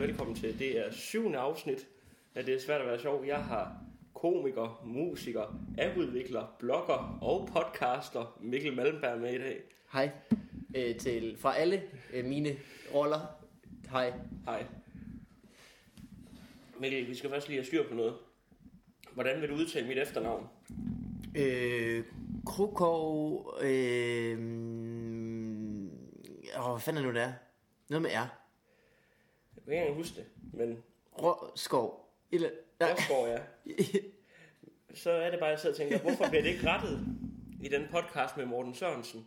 og velkommen til. Det er syvende afsnit af Det er svært at være sjov. Jeg har komiker, musiker, appudvikler, blogger og podcaster Mikkel Malmberg med i dag. Hej. Øh, til, fra alle øh, mine roller. Hej. Hej. Mikkel, vi skal først lige have styr på noget. Hvordan vil du udtale mit efternavn? Øh, Krukov... Øh, åh, hvad fanden er nu det er? Noget med R. Jeg kan ikke engang huske det, men Råskov. Eller, nej. Rosgaard, ja. Så er det bare, at jeg sidder og tænker, hvorfor bliver det ikke rettet i den podcast med Morten Sørensen?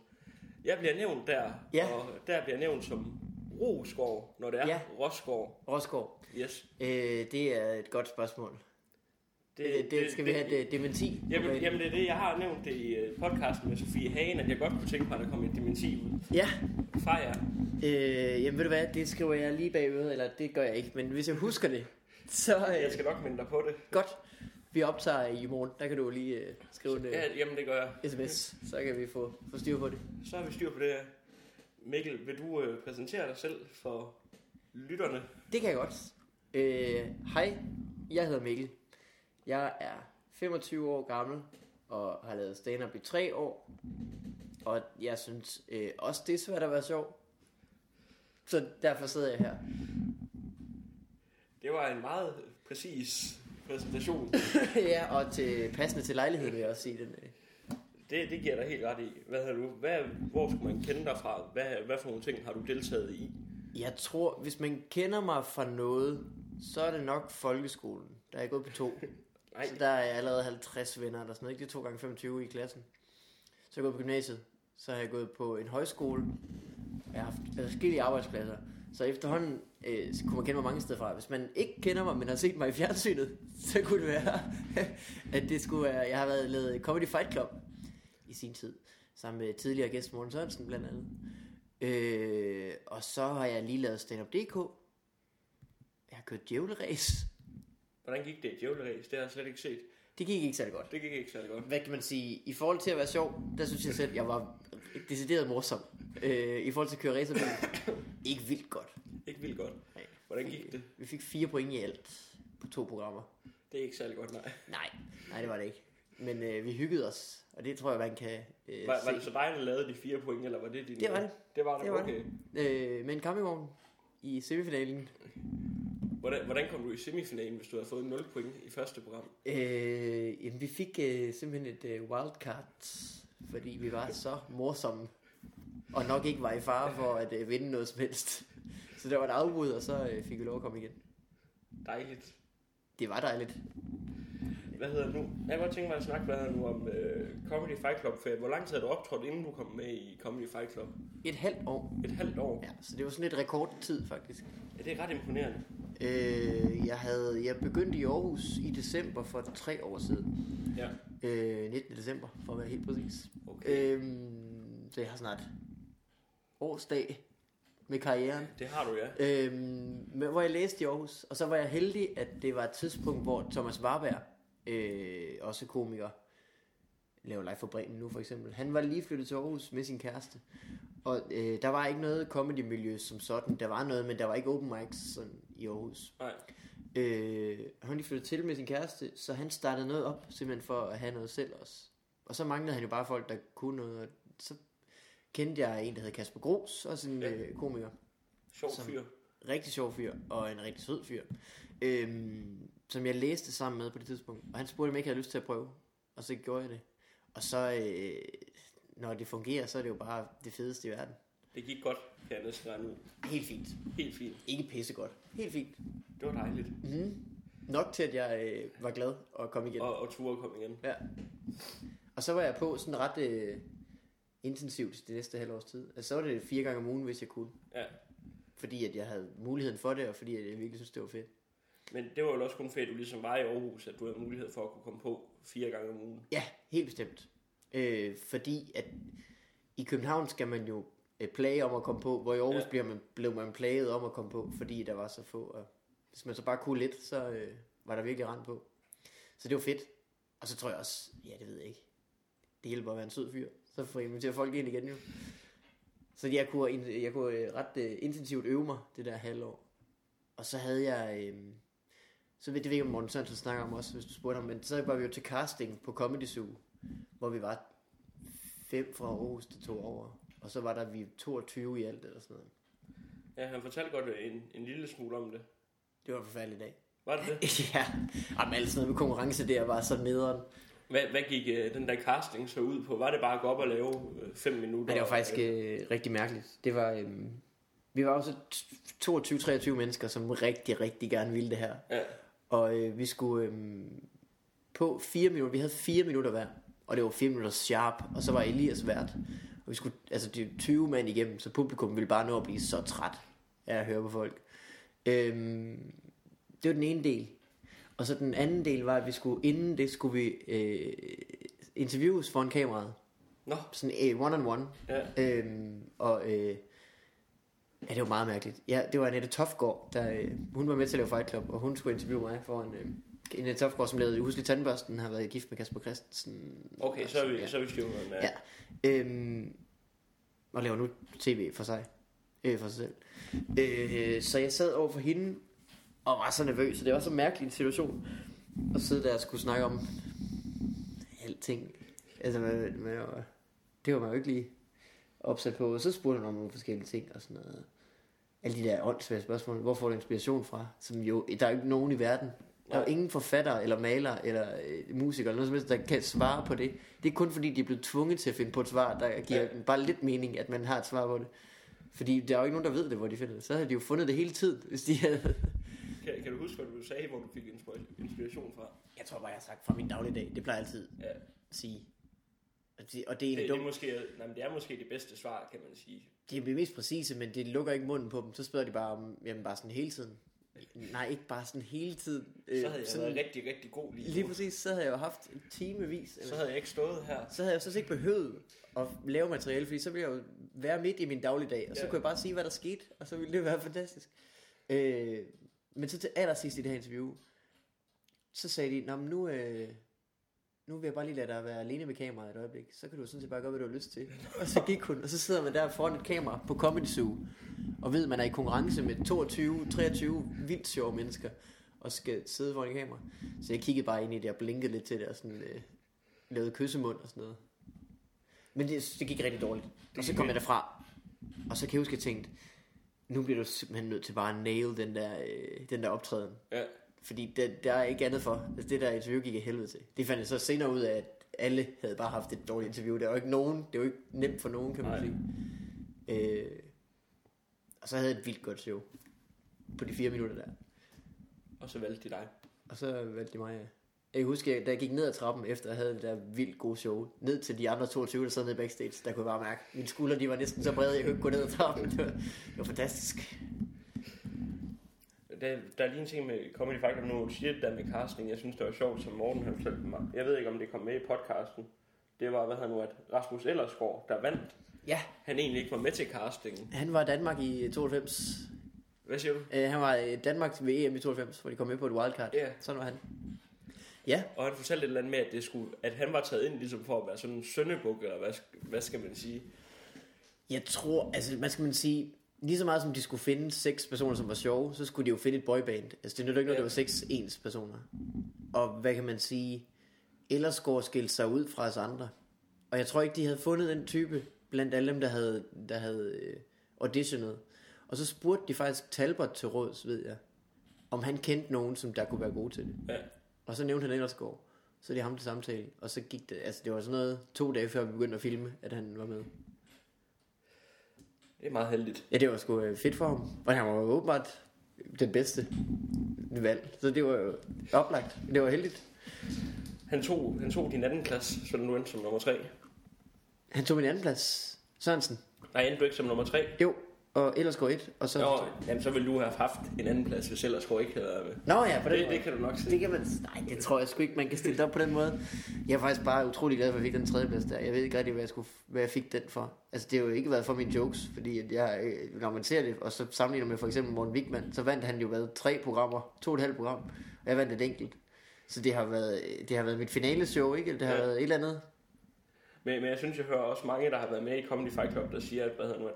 Jeg bliver nævnt der, Ja. og der bliver nævnt som Rosgaard, når det er Ja. Rosgaard. Råskov. Yes. Øh, det er et godt spørgsmål. Det, det, det skal vi have et dementi. Jamen, jamen, det er det, jeg har nævnt det i øh, podcasten med Sofie Hagen, at jeg godt kunne tænke mig, at der kom et dementi ud Ja, fra jer. øh, jamen ved du hvad, det skriver jeg lige bagved, eller det gør jeg ikke, men hvis jeg husker det, så øh, Jeg skal nok minde dig på det. godt. Vi optager i morgen, der kan du lige øh, skrive en Ja, øh, jamen, det gør jeg. sms, så kan vi få, få styr på det. Så har vi styr på det her. Mikkel, vil du øh, præsentere dig selv for lytterne? Det kan jeg godt. Øh, hej, jeg hedder Mikkel. Jeg er 25 år gammel og har lavet stand-up i 3 år. Og jeg synes øh, også, det er svært at være sjov. Så derfor sidder jeg her. Det var en meget præcis præsentation. ja, og til passende til lejligheden vil jeg også sige den. Øh. Det, det giver dig helt ret i. Hvad har du, hvad, hvor skulle man kende dig fra? Hvad, hvad for nogle ting har du deltaget i? Jeg tror, hvis man kender mig fra noget, så er det nok folkeskolen. Der er jeg gået på to. Ej. Så der er jeg allerede 50 venner eller sådan noget. Ikke? Det er to gange 25 i klassen. Så er jeg gået på gymnasiet. Så har jeg gået på en højskole. Jeg har haft forskellige arbejdspladser. Så efterhånden øh, kunne man kende mig mange steder fra. Hvis man ikke kender mig, men har set mig i fjernsynet, så kunne det være, at det skulle være... Jeg har været lavet Comedy Fight Club i sin tid. Sammen med tidligere gæst Morten Sørensen blandt andet. Øh, og så har jeg lige lavet Stand Up DK. Jeg har kørt djævleræs hvordan gik det i djævleræs? Det har jeg slet ikke set. Det gik ikke særlig godt. Det gik ikke særlig godt. hvad kan man sige, i forhold til at være sjov, der synes jeg selv, jeg var decideret morsom. Øh, I forhold til at køre racerbil, ikke vildt godt. Ikke vildt godt. Nej. Hvordan gik det? Vi fik fire point i alt på to programmer. Det er ikke særlig godt, nej. Nej, nej det var det ikke. Men øh, vi hyggede os, og det tror jeg, man kan øh, Var, var det så dig, der lavede de fire point, eller var det din... Det var det. Det var det, Det var okay. Øh, med en campingvogn i semifinalen. Hvordan, hvordan kom du i semifinalen, hvis du havde fået 0 point i første program? Øh, jamen, vi fik øh, simpelthen et øh, wildcard, fordi vi var så morsomme, og nok ikke var i fare for at øh, vinde noget som helst. Så der var et afbud, og så øh, fik vi lov at komme igen. Dejligt. Det var dejligt. Hvad hedder nu? Jeg kunne godt tænke mig at snakke hvad hedder nu om uh, Comedy Fight Club. For hvor lang tid har du optrådt, inden du kom med i Comedy Fight Club? Et halvt år. Et halvt år. Ja, så det var sådan lidt rekordtid faktisk. Ja, det er ret imponerende. Øh, jeg, havde, jeg begyndte i Aarhus i december for tre år siden. Ja. Øh, 19. december, for at være helt præcis. Okay. Øhm, så jeg har snart årsdag med karrieren. Det har du, ja. Øhm, men hvor jeg læste i Aarhus, og så var jeg heldig, at det var et tidspunkt, hvor Thomas Warberg, øh, også komiker, laver live for Bremen nu for eksempel, han var lige flyttet til Aarhus med sin kæreste, og øh, der var ikke noget comedy-miljø som sådan, der var noget, men der var ikke open mics sådan, i Aarhus. Nej. Øh, han lige flyttet til med sin kæreste, så han startede noget op, simpelthen for at have noget selv også. Og så manglede han jo bare folk, der kunne noget, og så kendte jeg en, der hed Kasper Gros, også en Ja. øh, komiker, Sjov fyr. rigtig sjov fyr, og en rigtig sød fyr, øhm, som jeg læste sammen med på det tidspunkt. Og han spurgte, om jeg ikke havde lyst til at prøve, og så gjorde jeg det. Og så, øh, når det fungerer, så er det jo bare det fedeste i verden. Det gik godt, kan jeg næsten regne ud. Helt fint. Helt fint. Ikke pissegodt. Helt fint. Det var dejligt. Mm. Nok til, at jeg øh, var glad og kom igen. Og, og ture kom igen. Ja. Og så var jeg på sådan ret øh, intensivt det næste halvårs tid. Altså, så var det fire gange om ugen, hvis jeg kunne. Ja. Fordi at jeg havde muligheden for det, og fordi at jeg virkelig synes, det var fedt. Men det var jo også kun fedt, at du ligesom var i Aarhus, at du havde mulighed for at kunne komme på fire gange om ugen. Ja, helt bestemt. Øh, fordi at i København skal man jo øh, plage om at komme på, hvor i Aarhus Ja. bliver man, blev man plaget om at komme på, fordi der var så få. Og hvis man så bare kunne lidt, så øh, var der virkelig rand på. Så det var fedt. Og så tror jeg også, ja det ved jeg ikke, det hjælper at være en sød fyr. Så får jeg inviteret folk ind igen jo. Så jeg kunne, jeg kunne øh, ret øh, intensivt øve mig det der halvår. og så havde jeg... Øh, så ved det ved jeg om Morten Sørensen snakker om også, hvis du spurgte ham, men så var vi jo til casting på Comedy Zoo, hvor vi var fem fra Aarhus, der tog over. Og så var der vi 22 i alt eller sådan noget. Ja, han fortalte godt en, en lille smule om det. Det var en forfærdelig dag. Var det det? ja, Jamen, alt sådan noget med konkurrence der var så nederen. Hvad, hvad gik øh, den der casting så ud på? Var det bare at gå op og lave øh, fem minutter? Men det var faktisk øh, rigtig mærkeligt. Det var, øh, vi var også 22-23 mennesker, som rigtig, rigtig gerne ville det her. Ja. Og øh, vi skulle øh, på fire minutter, vi havde fire minutter hver, og det var fire minutter sharp, og så var Elias vært. Og vi skulle, altså det er 20 mand igennem, så publikum ville bare nå at blive så træt af at høre på folk. Øhm, det var den ene del. Og så den anden del var, at vi skulle, inden det skulle vi øh, interviews foran kameraet. Nå, Sådan øh, one on one. ja. Øhm, og øh, ja, det var meget mærkeligt. Ja, det var Annette Tofgaard, der, øh, hun var med til at lave Fight Club, og hun skulle interviewe mig foran øh, Annette Tofgaard, som lavede Huslig Tandbørsten, har været gift med Kasper Christensen. Okay, så er vi, ja. så er vi den. Ja. Øhm, og laver nu tv for sig. Øh, for sig selv. Øh, så jeg sad over for hende, og var så nervøs, og det var så mærkelig en situation. At sidde der og skulle snakke om alting. Altså, man, man, det var man jo ikke lige opsat på. Og så spurgte hun om nogle forskellige ting og sådan noget. Alle de der åndssvære spørgsmål. Hvor får du inspiration fra? Som jo, der er jo ikke nogen i verden. Der er jo ingen forfatter, eller maler, eller øh, musiker, eller noget som helst, der kan svare på det. Det er kun fordi, de er blevet tvunget til at finde på et svar, der giver Ja. bare lidt mening, at man har et svar på det. Fordi der er jo ikke nogen, der ved det, hvor de finder det. Så havde de jo fundet det hele tiden, hvis de havde... Kan, kan du huske, hvad du sagde, hvor du fik inspira- inspiration fra? Jeg tror bare, jeg har sagt fra min dagligdag. Det plejer jeg altid Ja. at sige. Og det, og det er Det, egentlig det, er måske, nej, men det er måske det bedste svar, kan man sige. De er det mest præcise, men det lukker ikke munden på dem. Så spørger de bare om, jamen bare sådan hele tiden. Nej, ikke bare sådan hele tiden. Øh, Så havde jeg sådan, været rigtig, rigtig god lige nu. Lige præcis, så havde jeg jo haft en timevis. Så havde jeg ikke stået her. så havde jeg så ikke behøvet at lave materiale, fordi så ville jeg jo være midt i min dagligdag, og så ja. kunne jeg bare sige, hvad der skete, og så ville det være fantastisk. Øh, men så til allersidst i det her interview, så sagde de, Nå, men nu, øh, nu vil jeg bare lige lade dig være alene med kameraet et øjeblik, så kan du sådan set bare gøre, hvad du har lyst til. Og så gik hun, og så sidder man der foran et kamera på Comedy Zoo, og ved, man er i konkurrence med 22-23 vildt sjove mennesker, og skal sidde foran et kamera. Så jeg kiggede bare ind i det og blinkede lidt til det, og sådan, øh, lavede kyssemund og sådan noget. Men det, det gik rigtig dårligt. Og så kom jeg derfra. Og så kan jeg huske, at jeg tænkte, nu bliver du simpelthen nødt til bare at nail den der, øh, den der optræden. Ja. Fordi det, der er ikke andet for. Altså, det der interview gik i helvede til. Det fandt jeg så senere ud af, at alle havde bare haft et dårligt interview. Der var ikke nogen, det var ikke nemt for nogen, kan man Nej. sige. Øh, og så havde jeg et vildt godt show. På de fire minutter der. Og så valgte de dig. Og så valgte de mig, ja. Jeg kan huske, da jeg gik ned ad trappen, efter jeg havde det der vildt gode show, ned til de andre 22, der sad nede backstage, der kunne jeg bare mærke, mine skuldre, de var næsten så brede, jeg kunne ikke gå ned ad trappen. Det var, det var fantastisk. Der, der er lige en ting med Comedy Club nu, du siger det der med casting. Jeg synes, det var sjovt, som Morten havde fortalt mig. Jeg ved ikke, om det kom med i podcasten. Det var, hvad han nu, at Rasmus Ellersgaard, der vandt, Ja, han egentlig ikke var med til castingen. han var i Danmark i 92. Hvad siger du? Uh, han var i Danmark ved EM i 92, hvor de kom med på et wildcard. Ja. Sådan var han. Ja, Og han fortalte et eller andet med, at, det skulle, at han var taget ind ligesom for at være sådan en søndebuk, eller hvad, hvad skal man sige? jeg tror, altså man skal man sige, lige så meget som de skulle finde seks personer, som var sjove, så skulle de jo finde et boyband. Altså det nytter ikke Ja. det var seks ens personer. Og hvad kan man sige, Ellersgaard skilte sig ud fra os andre. Og jeg tror ikke, de havde fundet den type blandt alle dem, der havde, der havde øh, auditionet. Og så spurgte de faktisk Talbot til råds, ved jeg, om han kendte nogen, som der kunne være gode til det. Ja. Og så nævnte han Ellersgaard. Så er det ham til samtale. Og så gik det, altså det var sådan noget to dage før vi begyndte at filme, at han var med. Det er meget heldigt. Ja, det var sgu øh, fedt for ham. Og han var jo åbenbart den bedste valg. Så det var jo oplagt. Det var heldigt. Han tog, han tog din anden klasse, så du endte som nummer tre. Han tog min anden plads. Sørensen. Nej, endte du ikke som nummer tre? Jo, og ellers går et. Og så... Nå, jamen, så ville du have haft en anden plads, hvis Ellersgaard ikke havde været med. Nå ja, på den Det, måde. det kan du nok se. Det kan man... Nej, det tror jeg sgu ikke, man kan stille op på den måde. Jeg er faktisk bare utrolig glad for, at jeg fik den tredje plads der. Jeg ved ikke rigtig, hvad jeg, skulle, hvad jeg fik den for. Altså, det har jo ikke været for mine jokes, fordi jeg, øh, når man ser det, og så sammenligner med for eksempel Morten Wigman, så vandt han jo været tre programmer, to og et halvt program, og jeg vandt et enkelt. Så det har været, det har været mit finale show, ikke? Det har Ja. ja. været et eller andet. Men, men jeg synes, jeg hører også mange, der har været med i Comedy Fight Club, der siger, at, hvad hedder nu, at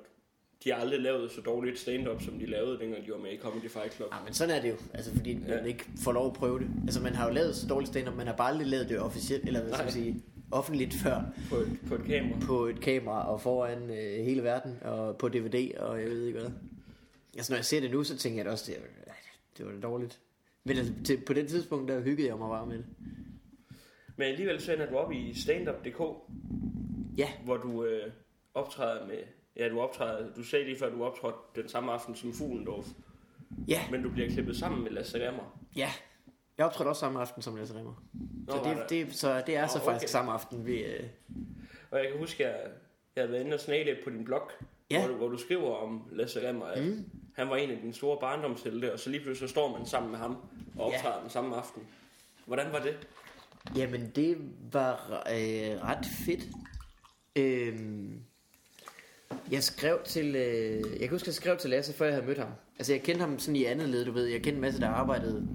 de har aldrig lavet så dårligt stand-up, som de lavede, dengang de var med i Comedy Fight Club. Ja, men sådan er det jo. Altså, fordi man Ja. ikke får lov at prøve det. Altså, man har jo lavet så dårligt stand-up, man har bare aldrig lavet det officielt, eller hvad skal man sige, offentligt før, På et, på et kamera. på et kamera og foran øh, hele verden, og på DVD, og jeg ved ikke hvad. Altså, når jeg ser det nu, så tænker jeg også, det, det var dårligt. Men altså, til, på det tidspunkt, der hyggede jeg mig bare med det. Men alligevel så ender du op i standup.dk, Ja, hvor du øh, optræder med... Ja, du optræder... Du sagde lige før, du optrådte den samme aften som Fuglendorf. ja, Men du bliver klippet sammen med Lasse Remmer. ja. Jeg optrådte også samme aften som Lasse Remmer. Nå, Så det, det, så det er så Nå, faktisk okay. samme aften, vi... Øh, Og jeg kan huske, at jeg, jeg havde været inde og snage på din blog, Ja. hvor, du, hvor du skriver om Lasse Remmer, at Mm. han var en af dine store barndomshelte, og så lige pludselig så står man sammen med ham og optræder ja. den samme aften. Hvordan var det? Jamen, det var øh, ret fedt. Øhm, jeg skrev til, øh, jeg kan huske, jeg skrev til Lasse, før jeg havde mødt ham. Altså, jeg kendte ham sådan i andet led, du ved. Jeg kendte en masse, der arbejdede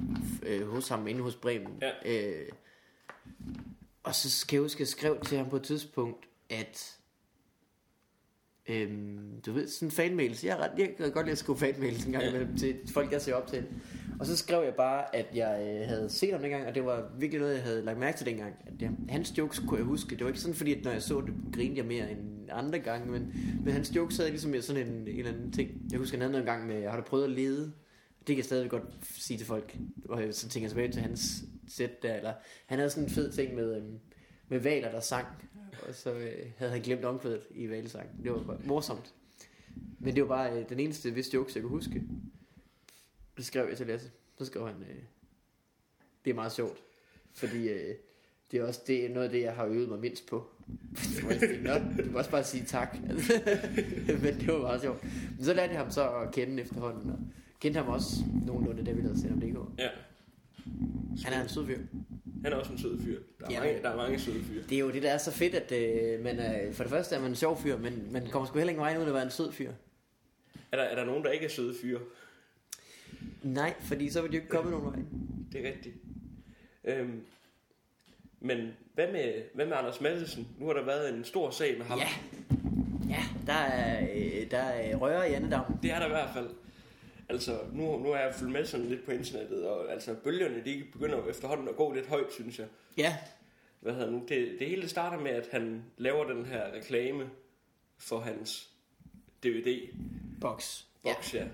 øh, hos ham inde hos Bremen. Ja. Øh, og så skal jeg huske, jeg skrev til ham på et tidspunkt, at Øhm, du ved, sådan fanmails. Jeg, ret, jeg kan godt lide at skrive fanmails en gang imellem til folk, jeg ser op til. Og så skrev jeg bare, at jeg øh, havde set ham dengang, og det var virkelig noget, jeg havde lagt mærke til dengang. At jeg, hans jokes kunne jeg huske. Det var ikke sådan, fordi at når jeg så det, grinede jeg mere end andre gange. Men, men hans jokes havde ligesom sådan en, en eller anden ting. Jeg husker, han havde en gang med, jeg har da prøvet at lede. Det kan jeg stadig godt sige til folk. Og så tænker jeg tilbage til hans sæt der. Eller, han havde sådan en fed ting med, øhm, med valer, der sang. Og så øh, havde han glemt omkvædet i valesang. Det var bare morsomt. Men det var bare øh, den eneste vist jokes, jeg kunne huske. Det skrev jeg til Lasse. Så skrev han, øh, det er meget sjovt. Fordi øh, det er også det, er noget af det, jeg har øvet mig mindst på. Nå, du må også bare sige tak. Men det var meget sjovt. Men så lærte jeg ham så at kende efterhånden. Og kendte ham også nogenlunde, da vi lavede stand det går. Ja. Han er en sød fyr. Han er også en sød fyr. Der er, Ja, mange, der er mange søde fyre. Det er jo det, der er så fedt, at øh, man er, for det første er man en sjov fyr, men man kommer sgu heller ikke vejen ud at være en sød fyr. Er der, er der nogen, der ikke er søde fyre? Nej, fordi så vil de jo ikke komme nogen vej. Det er rigtigt. Øhm, men hvad med, hvad med Anders Madsen? Nu har der været en stor sag med ham. Ja, ja der er, øh, der er røre i andedammen. Det er der i hvert fald. Altså, nu, nu er jeg fulgt med sådan lidt på internettet, og altså, bølgerne, de begynder efterhånden at gå lidt højt, synes jeg. Ja, Hvad hedder nu? Det, det hele starter med, at han laver den her reklame for hans DVD-boks, boks. ja.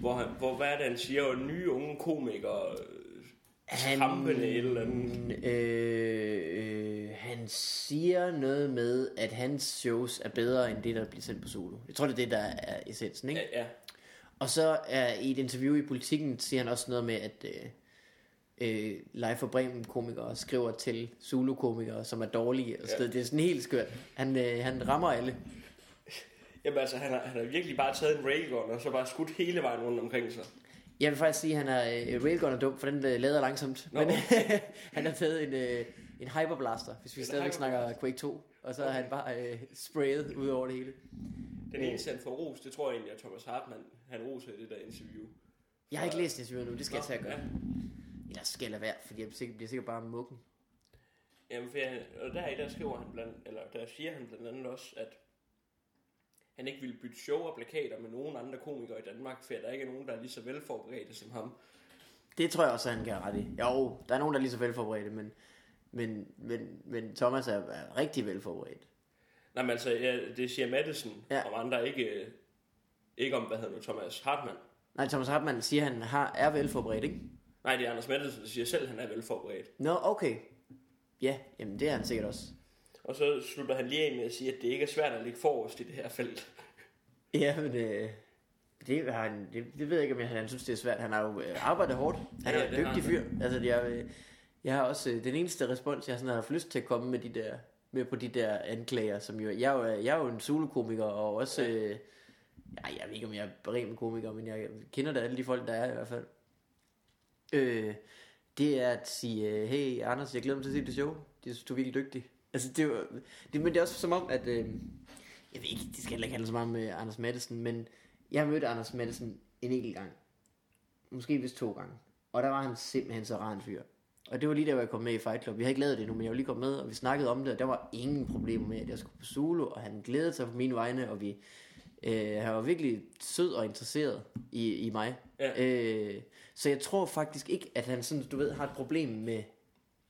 Hvor, han, hvor hvad er det, han siger, og nye unge komikere, øh, trampende et eller andet. Øh, øh, han siger noget med, at hans shows er bedre end det, der bliver sendt på solo. Jeg tror, det er det, der er essensen, ikke? Ja, ja. Og så er i et interview i Politiken, siger han også noget med, at øh, øh, Live for Bremen komikere skriver til Zulu komikere, som er dårlige. Og ja. Det er sådan helt skørt. Han, øh, han rammer alle. Jamen altså, han har, han har virkelig bare taget en railgun, og så bare skudt hele vejen rundt omkring sig. Jeg vil faktisk sige, at han er øh, railgun er dum, for den øh, lader langsomt. Nå, Men okay. han har taget en, øh, en hyperblaster, hvis vi En stadigvæk snakker. Quake 2. Og så har han bare øh, sprayet ud over det hele. Den Øh. eneste, han får ros, det tror jeg egentlig, at Thomas Hartmann, han roser i det der interview. Jeg har ikke læst interviewet nu, det skal jeg tage at gøre. Ja. Eller skal jeg lade være, fordi jeg bliver sikkert, bliver sikkert bare mukken. Jamen, for jeg, og der i der skriver han blandt, eller der siger han blandt andet også, at han ikke ville bytte show og plakater med nogen andre komikere i Danmark, for der ikke er nogen, der er lige så velforberedte som ham. Det tror jeg også, han kan ret i. Jo, der er nogen, der er lige så velforberedte, men, men, men, men Thomas er, er rigtig velforberedt. Nej, men altså, ja, det siger Madison Ja. om andre, ikke, øh, ikke om, hvad hedder nu, Thomas Hartmann. Nej, Thomas Hartmann siger, at han har, er velforberedt, ikke? Nej, det er Anders Madison, der siger selv, at han er velforberedt. Nå, okay. Ja, jamen det er han sikkert også. Og så slutter han lige af med at sige, at det ikke er svært at ligge forrest i det her felt. Ja, men øh, det, har han, det, det ved jeg ikke, om jeg, han synes, det er svært. Han har jo øh, arbejdet hårdt. Han Ja, er en dygtig fyr. Altså, jeg, øh, jeg har også øh, den eneste respons, jeg sådan har haft lyst til at komme med de der med på de der anklager, som jo, jeg, er jo, jeg er jo en solokomiker, og også, øh, ja, jeg ved ikke, om jeg er bremen komiker, men jeg kender da alle de folk, der er i hvert fald. Øh, det er at sige, øh, hey Anders, jeg glæder mig til at se det show. Jeg synes, du er virkelig dygtig. Altså, det, er jo- det, men det er også som om, at, øh, jeg ved ikke, det skal heller ikke handle så meget med Anders Madsen, men jeg mødte Anders Madsen en enkelt gang. Måske vist to gange. Og der var han simpelthen så rar en fyr. Og det var lige der, hvor jeg kom med i Fight Club. Vi har ikke lavet det endnu, men jeg var lige kommet med, og vi snakkede om det, og der var ingen problemer med, at jeg skulle på solo, og han glædede sig på mine vegne, og vi Øh, han var virkelig sød og interesseret i, i mig. Ja. Øh, så jeg tror faktisk ikke, at han sådan, du ved, har et problem med,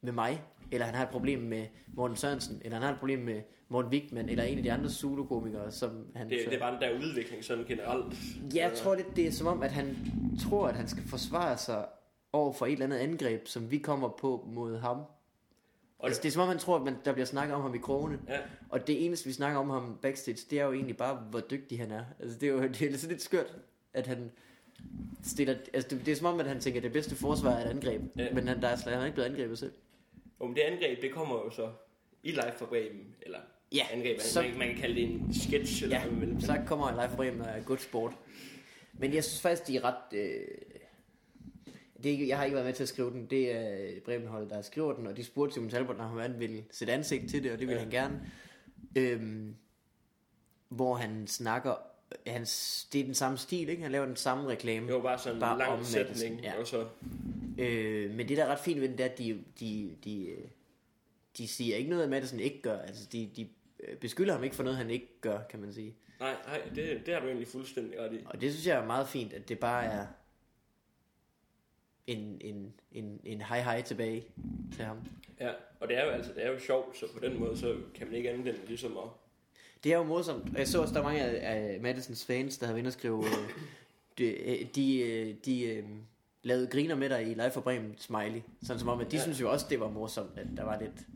med mig, eller han har et problem med Morten Sørensen, eller han har et problem med Morten Wigman, eller en af de andre Zulu-komikere, som han... Det, så- det er bare den der udvikling sådan generelt. Ja, jeg tror lidt, det er som om, at han tror, at han skal forsvare sig over for et eller andet angreb, som vi kommer på mod ham. Og altså, det er som om, han tror, at man, der bliver snakket om ham i krogene. Ja. Og det eneste, vi snakker om ham backstage, det er jo egentlig bare, hvor dygtig han er. Altså, det er jo det er sådan lidt skørt, at han stiller... Altså, det, det er som om, at han tænker, at det bedste forsvar er et angreb. Ja. Men han, der er, slet- han er ikke blevet angrebet selv. Om det angreb, det kommer jo så i live for Bremen, eller Ja, angreb, så- man, man kan kalde det en sketch, eller Ja, man vil. så kommer en live for Bremen og er good sport. Men jeg synes faktisk, de er ret... Øh, det er ikke, jeg har ikke været med til at skrive den. Det er Bremen-holdet, der skriver den, og de spurgte Simon Talbot, når han ville sætte ansigt til det, og det ville Ja. han gerne. Øhm, hvor han snakker... Hans, det er den samme stil, ikke? Han laver den samme reklame. Det var bare sådan en Bare lang om sætning, ja. og så... Øh, men det, der er ret fint ved den, det er, at de, de, de, øh, de siger ikke noget, at Madsen ikke gør. Altså, de, de øh, beskylder ham ikke for noget, han ikke gør, kan man sige. Nej, nej, det, det har du egentlig fuldstændig ret i. Og det synes jeg er meget fint, at det bare er en, en, en, en hej hej tilbage til ham. Ja, og det er jo altså, det er jo sjovt, så på den måde, så kan man ikke andet end ligesom at... Det er jo morsomt. Og Jeg så også, der er mange af, af Madisons fans, der har været og skrive, øh, de, øh, de, øh, de lavede griner med dig i Live for Bremen Smiley. Sådan som om, at de Ja. synes jo også, det var morsomt, at der var lidt,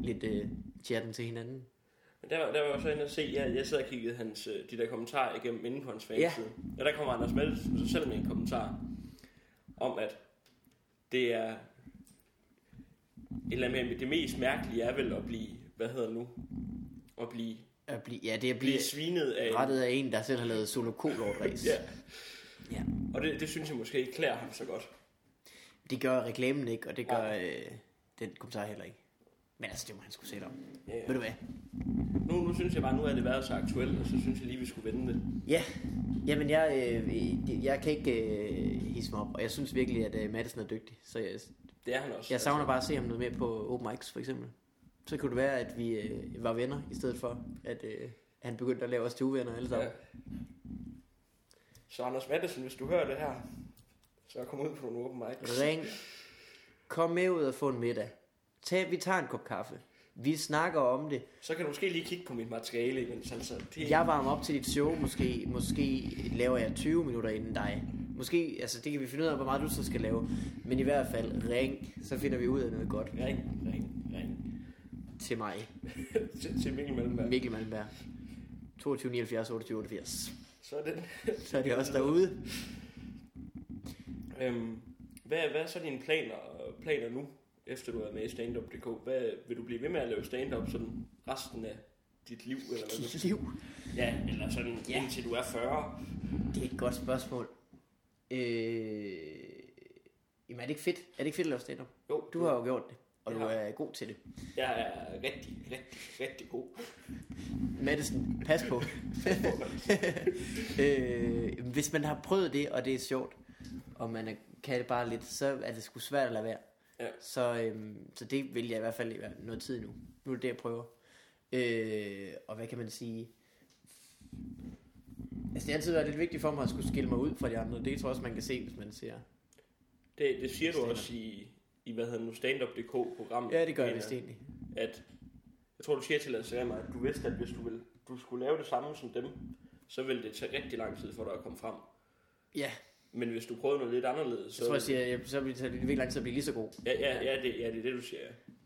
lidt øh, chatten til hinanden. Men der, var- der var jeg så inde og se, jeg, jeg sad og kiggede hans, de der kommentarer igennem inde på hans fanside. Ja. Og der kommer Anders Madsen så selv med en kommentar om, at det er... Eller andet det mest mærkelige er vel at blive, hvad hedder det nu? At blive, At blive, ja, det er at blive blive svinet af... rettet af en, der selv har lavet solo race. Ja, ja. og det, det synes jeg måske ikke klæder ham så godt. Det gør reklamen ikke, og det gør øh, den kommentar heller ikke. Men altså, det må han skulle sætte om. Ja. Ved du hvad? Nu, nu synes jeg bare, nu er det været så aktuelt, og så synes jeg lige, vi skulle vende det. Ja, jamen jeg, øh, jeg kan ikke øh, hisse mig op, og jeg synes virkelig, at øh, Madison er dygtig. Så jeg, Det er han også. jeg savner bare at se ham noget mere på Open Mics, for eksempel. Så kunne det være, at vi øh, var venner, i stedet for, at øh, han begyndte at lave os til uvenner alle sammen. Ja. Så Anders Madsen, hvis du hører det her, så kom ud på nogle åben mic. Ring. Kom med ud og få en middag. Tag, vi tager en kop kaffe. Vi snakker om det. Så kan du måske lige kigge på mit materiale, imens altså, det, Jeg varmer op til dit show. Måske, måske laver jeg 20 minutter inden dig. Måske, altså det kan vi finde ud af, hvor meget du så skal lave. Men i hvert fald, ring. Så finder vi ud af noget godt Ring, ring, ring. til mig. til, til Mikkel Malmberg. Mikkel Malmberg. 22 79 28 88. Så er det. Så er det også derude. Øhm, hvad, hvad er så dine planer, planer nu, efter du er med i standup.dk? Hvad, vil du blive ved med at lave stand-up sådan resten af dit liv? Eller hvad? Dit liv. Ja, eller sådan Ja. indtil du er 40. Det er et godt spørgsmål. Øh... Jamen er det ikke fedt? Er det ikke fedt at lave stand-up? Jo, Du har jo gjort det, og du Ja. er god til det. Jeg er rigtig, rigtig, rigtig god. Madison, pas på. øh, hvis man har prøvet det, og det er sjovt, og man er, kan det bare lidt, så er det sgu svært at lade være. Ja. Så, øhm, så det vil jeg i hvert fald hvert- noget tid nu. Nu er det det, jeg prøver. Øh, og hvad kan man sige? Altså det har altid været lidt vigtigt for mig at skulle skille mig ud fra de andre. Det tror jeg også, man kan se, hvis man ser. Det, det siger du også i, i hvad hedder nu, standup.dk-programmet. Ja, det gør jeg vist egentlig. At, jeg tror, du siger til Instagram, at du vidste, at hvis du, ville, du skulle lave det samme som dem, så ville det tage rigtig lang tid for dig at komme frem. Ja, Men hvis du prøvede noget lidt anderledes, så... jeg tror, jeg siger, jeg, så vil det virkelig lang tid at blive lige så god. Ja, ja, ja, det, ja, det er det, du siger.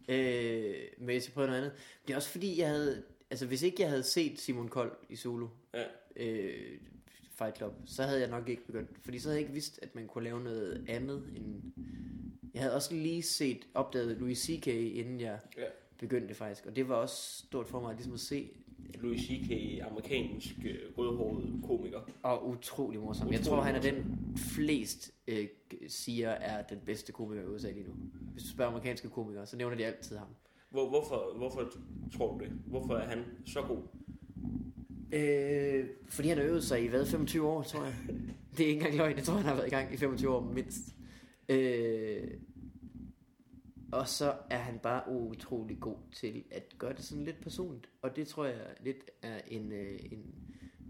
ja. Øh, men hvis jeg prøver noget andet. Det er også fordi, jeg havde... Altså, hvis ikke jeg havde set Simon Kold i Zulu, Ja. øh, Fight Club, så havde jeg nok ikke begyndt. Fordi så havde jeg ikke vidst, at man kunne lave noget andet end... Jeg havde også lige set, opdaget Louis C.K., inden jeg Ja. begyndte faktisk. Og det var også stort for mig, ligesom at se. Louis C.K., amerikansk øh, rødhåret komiker. Og utrolig morsom. Utrolig jeg tror, han er den flest øh, siger er den bedste komiker i USA lige nu. Hvis du spørger amerikanske komikere, så nævner de altid ham. Hvor, hvorfor, hvorfor tror du det? Hvorfor er han så god? Øh, fordi han har øvet sig i hvad, 25 år, tror jeg. Det er ikke engang løgn, jeg tror, han har været i gang i 25 år mindst. Øh, og så er han bare utrolig god til at gøre det sådan lidt personligt. Og det tror jeg lidt er en, øh, en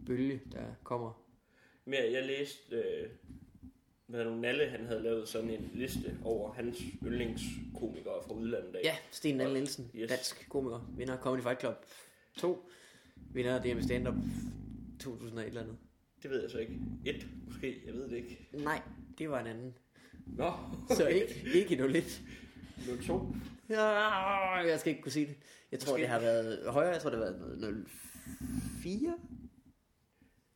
bølge, der kommer. Men jeg, læste, øh, hvad nu, Nalle, han havde lavet sådan en liste over hans yndlingskomikere fra udlandet af. Ja, Sten Nalle Nielsen, Yes. dansk komiker, vinder af Comedy Fight Club 2, vinder af DM Stand-Up 2000 og et eller andet. Det ved jeg så ikke. Et, måske, jeg ved det ikke. Nej, det var en anden. Nå, Så ikke, ikke endnu lidt. Nu to. Ja, jeg skal ikke kunne sige det. Jeg tror, Måske. det har været højere. Jeg tror, det har været noget 04.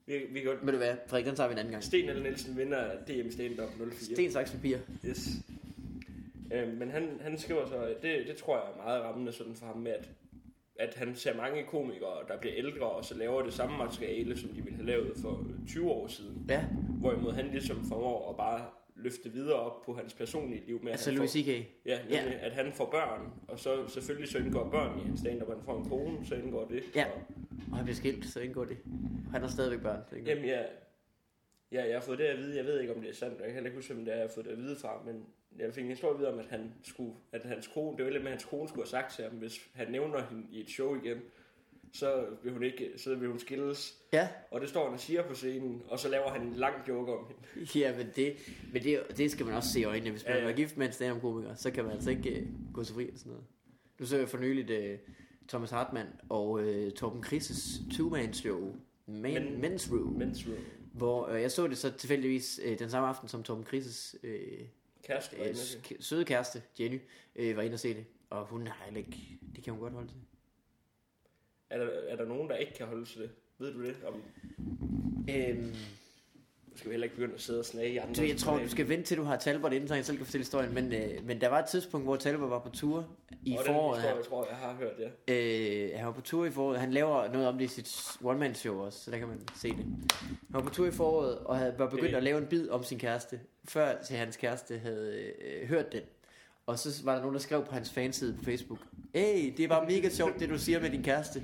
Vi, vi kan godt... Ved du hvad, Frederik, den tager vi en anden gang. Sten eller Nielsen vinder DM Stand-Up 04. Sten, saks, papir. Yes. Øh, men han, han skriver så, det, det tror jeg er meget rammende sådan for ham med, at, at han ser mange komikere, der bliver ældre, og så laver det samme materiale, som de ville have lavet for 20 år siden. Ja, Hvorimod han ligesom formår at bare løfte videre op på hans personlige liv med, at altså Louis C.K. ja, nemlig, at han får børn, og så selvfølgelig så indgår børn i hans stand-up, han får en kone, så indgår det. Ja. Og, han bliver skilt, så indgår det. Han har stadigvæk børn. Så indgår. Jamen, jeg, ja, jeg har fået det at vide, jeg ved ikke, om det er sandt, jeg kan heller ikke huske, om det er, jeg har fået det at vide fra, men jeg fik en historie videre om, at, han skulle, at hans kone, det var lidt med, at hans kone skulle have sagt til ham, hvis han nævner hende i et show igen, så vil hun ikke, så vil hun skilles. Ja, Og det står han og siger på scenen, og så laver han en lang joke om hende. ja men, det, men det, det skal man også se i øjnene. Hvis man Ja, ja, er gift med en stand komiker, så kan man altså ikke uh, gå så fri og sådan noget. Nu så jeg for nyligt uh, Thomas Hartmann og uh, Torben Chris' two-man show, Man, Men- Men's Room. Men's Room. Hvor øh, jeg så det så tilfældigvis øh, den samme aften, som Torben Chris' øh, Kæreste øh, søde kæreste, Jenny, øh, var inde og se det. Og hun har ikke, det kan hun godt holde til. Er der, er der nogen, der ikke kan holde til det? Ved du det? Om, Øhm, nu skal vi heller ikke begynde at sidde og snage i andre. du, jeg tror, du skal vente til du har Talbot inden, så jeg selv kan fortælle historien. Men, øh, men der var et tidspunkt, hvor Talbot var på tur i og den foråret historie, her. jeg tror, jeg har hørt, ja. Øh, han var på tur i foråret. Han laver noget om det i sit one-man-show også, så der kan man se det. Han var på tur i foråret, og havde, var begyndt Det- at lave en bid om sin kæreste, før til hans kæreste havde øh, hørt den. Og så var der nogen, der skrev på hans fanside på Facebook, Hey, det var mega sjovt, det du siger med din kæreste.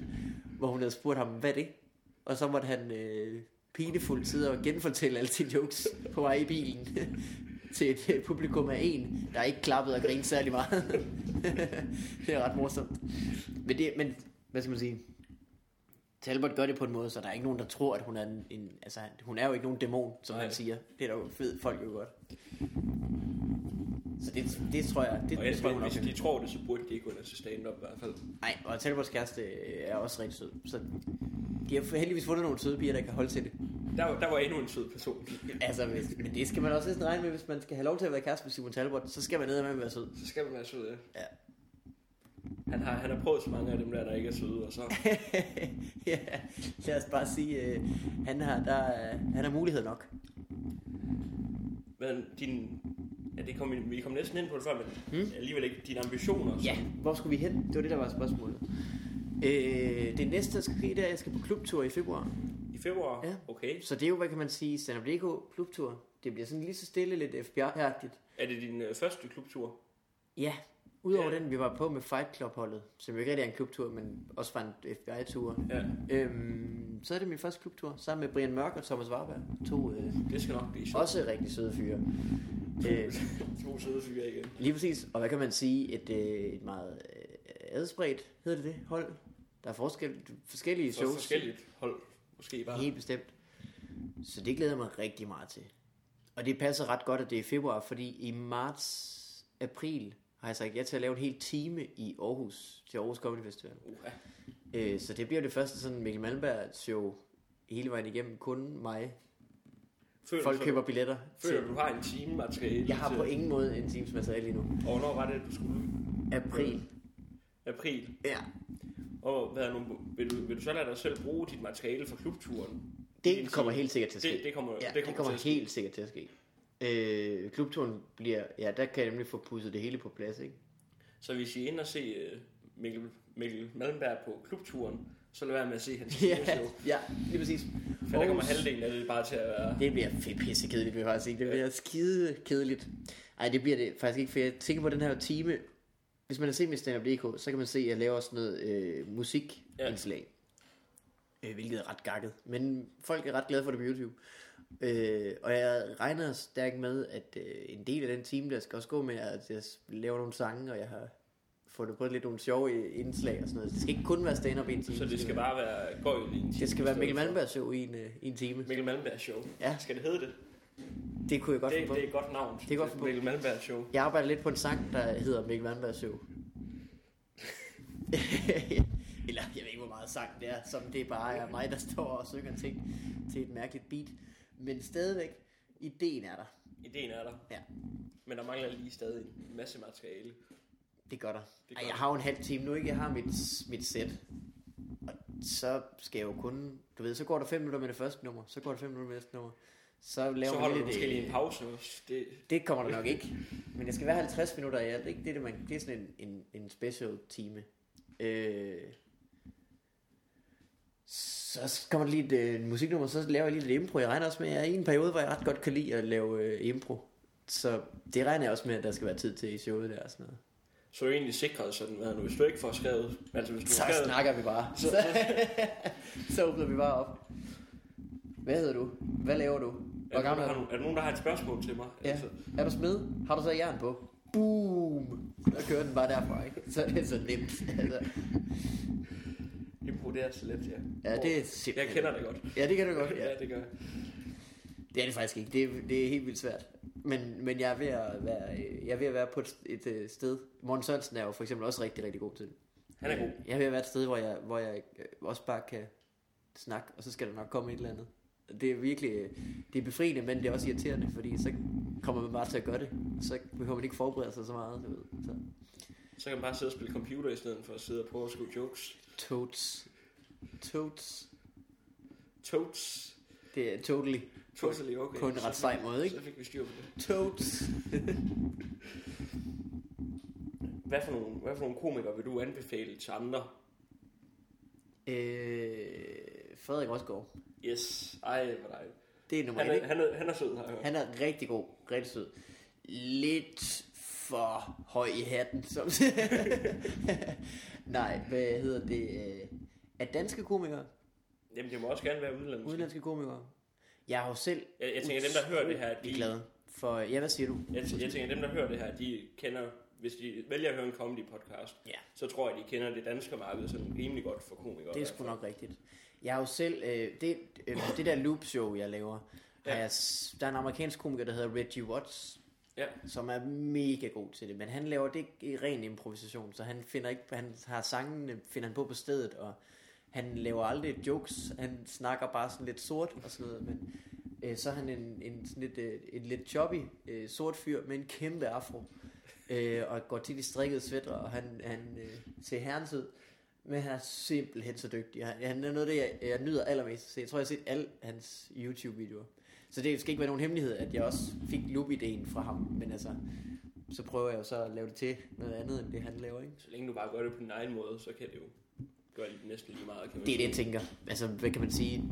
Hvor hun havde spurgt ham, hvad er det? Og så måtte han øh, pinefuldt sidde og genfortælle alle sine jokes på vej i bilen. til et publikum af en, der ikke klappede og grinede særlig meget. det er ret morsomt. Men, det, men hvad skal man sige? Talbot gør det på en måde, så der er ikke nogen, der tror, at hun er en, en altså hun er jo ikke nogen dæmon, som Nej. han siger. Det er der jo fedt folk jo godt. Så det, det tror jeg, det, Og jeg, tror jeg hvis de tror det, så burde de ikke gå til stand-up i hvert fald. Nej, og Talbots kæreste øh, er også rigtig sød. Så de har heldigvis fundet nogle søde piger, der kan holde til det. Der, var- der var endnu en sød person. Altså, hvis, men det skal man også næsten regne med, hvis man skal have lov til at være kæreste med Simon Talbot, så skal man ned med at være sød. Så skal man være sød, ja. Ja. Han har, han har prøvet så mange af dem der, der ikke er søde, og så... ja, lad os bare sige, øh, han, har, der, er- han har mulighed nok. Men din... Ja, det kom, vi, kom næsten ind på det før, men Hmm? alligevel ikke dine ambitioner. Ja, hvor skulle vi hen? Det var det, der var spørgsmålet. Øh, det næste, der skal ske, det er, at jeg skal på klubtur i februar. I februar? Ja. Okay. Så det er jo, hvad kan man sige, Stand Up DK klubtur. Det bliver sådan lige så stille, lidt FBI-agtigt. Er det din øh, første klubtur? Ja, udover Ja. den, vi var på med Fight Club-holdet, som jo ikke rigtig er en klubtur, men også var en FBI-tur. Ja, Øhm, så er det min første klubtur, sammen med Brian Mørk og Thomas Warberg. To øh, det skal nok blive sjovt. også rigtig søde fyre. Øh, To søde fyre igen. lige præcis. Og hvad kan man sige? Et, øh, et meget øh, adspredt, hedder det det, hold. Der er forskel, forskellige shows. forskelligt hold, måske bare. Helt bestemt. Så det glæder jeg mig rigtig meget til. Og det passer ret godt, at det er i februar, fordi i marts, april har jeg sagt ja til at lave en hel time i Aarhus, til Aarhus Comedy Festival. Uha. Øh, så det bliver det første sådan Mikkel Malmberg show hele vejen igennem, kun mig. Føler, Folk så- køber billetter. Føler Til. du, har en time materiale Jeg har til, på ingen måde en times materiale lige nu. Og hvornår var det, du skulle? April. April. Ja. Og hvad er nu, vil, du, vil du så lade dig selv bruge dit materiale fra klubturen? Det kommer helt sikkert til at ske. Det, det kommer, Ja, det kommer, det kommer at helt sikkert til at ske. Øh, klubturen bliver, ja, der kan jeg nemlig få pudset det hele på plads, ikke? Så hvis I er inde og se uh, Mikkel, Mikkel Malmberg på klubturen, så lad være med at se hans Ja, show. ja, lige præcis. For der kommer halvdelen af det bare til at være... Det bliver pisse kedeligt, vil jeg faktisk sige. Det bliver skide kedeligt. Ej, det bliver det faktisk ikke, for jeg tænker på den her time. Hvis man har set mit stand så kan man se, at jeg laver sådan noget øh, musikindslag. Ja. Øh, hvilket er ret gakket. Men folk er ret glade for det på YouTube. Øh, og jeg regner stærkt med, at øh, en del af den time, der skal også gå med, at jeg laver nogle sange, og jeg har få det på lidt nogle sjove indslag og sådan noget. Det skal ikke kun være stand-up i en time. Så det skal bare være gøjl i en time. Det skal være Mikkel. Malmberg show i en, øh, i en time. Mikkel Malmberg Show. Ja. Skal det hedde det? Det kunne jeg godt Det, det er et godt navn. Det er godt for- Mikkel Malmberg Show. Jeg arbejder lidt på en sang, der hedder Mikkel Malmberg show. Eller jeg ved ikke, hvor meget sang det er, som det bare er mig, der står og synger ting til et mærkeligt beat. Men stadigvæk, ideen er der. Ideen er der. Ja. Men der mangler lige stadig en masse materiale. Det gør der. Det Ej, gør jeg der. har jo en halv time nu, ikke? Jeg har mit, mit sæt. Og så skal jeg jo kun... Du ved, så går der 5 minutter med det første nummer. Så går der 5 minutter med det næste nummer. Så laver Så man holder du lidt, måske lige en pause. Det, Det kommer der nok ikke. Men det skal være 50 minutter i alt. Ikke? Det, er det, man, det er sådan en, en, en special time. Øh, så kommer der lige et øh, musiknummer, så laver jeg lige lidt impro. Jeg regner også med, at jeg er i en periode, hvor jeg ret godt kan lide at lave øh, impro. Så det regner jeg også med, at der skal være tid til i showet der og sådan noget. så er du egentlig sikret sådan, hvad nu, hvis du ikke får skrevet, altså hvis du Så skrevet, snakker vi bare. Så- Så, åbner vi bare op. Hvad hedder du? Hvad laver du? Hvor er, gammel nogen, er der du? har, er der nogen, der har et spørgsmål til mig? Ja. Altså, Er du smed? Har du så jern på? Boom! Så kører den bare derfra, ikke? Så er det så nemt. Altså, er så let, ja. ja, det er Jeg simpelthen... kender det godt. Ja, det kan du godt, ja. Ja, det gør jeg. Det er det faktisk ikke. Det er, det er helt vildt svært. Men, men jeg, er ved at være, øh, jeg er ved at være på et, et, øh, sted. Morten Sørensen er jo for eksempel også rigtig, rigtig god til det. Han er god. Jeg er ved at være et sted, hvor jeg, hvor jeg øh, også bare kan snakke, og så skal der nok komme et eller andet. Det er virkelig øh, det er befriende, men det er også irriterende, fordi så kommer man bare til at gøre det. Så behøver man ikke forberede sig så meget. Du ved. Så. Så kan man bare sidde og spille computer i stedet for at sidde og prøve at skrive jokes. Totes. Totes. Totes. Det er totally Totally okay. på en ret sej måde, ikke? Så fik vi styr på det. Totes. Hvad for nogle, hvad for nogle komikere vil du anbefale til andre? Øh, Frederik Rosgaard. Yes. Ej, hvor dejligt. Det er nummer Han er, ikke? han er, han er sød, har jeg hørt. Han er rigtig god, rigtig sød. Lidt for høj i hatten, som Nej, hvad hedder det? øh, Er danske komikere? Jamen, det må også gerne være udlandske. Udenlandske komikere? Jeg har jo selv Jeg, jeg tænker, dem, der hører det her, de, glad for... Ja, hvad siger du? jeg, jeg tænker, dem, der hører det her, de kender, hvis de vælger at høre en comedy podcast, Ja. så tror jeg, de kender det danske marked sådan rimelig godt for komikere. Det er sgu nok rigtigt. Jeg har jo selv... Øh, det, øh, det der loop show, jeg laver, Ja. jeg, der er en amerikansk komiker, der hedder Reggie Watts, Ja. som er mega god til det, men han laver det ikke i ren improvisation, så han finder ikke, han har sangene, finder han på på stedet, og han laver aldrig jokes, han snakker bare sådan lidt sort og sådan noget, men øh, så er han en, en, sådan lidt, øh, en lidt choppy øh, sort fyr med en kæmpe afro, øh, og går til de strikkede svætter, og han, han øh, ser herrens ud, men han er simpelthen så dygtig. Han, han er noget af det, jeg, jeg nyder allermest. at se. jeg tror, jeg har set alle hans YouTube-videoer. Så det skal ikke være nogen hemmelighed, at jeg også fik loop-ideen fra ham. Men altså, så prøver jeg jo så at lave det til noget andet, end det han laver, ikke? Så længe du bare gør det på din egen måde, så kan det jo gøre det næsten lige meget. Kan man Det er det, jeg tænker. Altså, hvad kan man sige?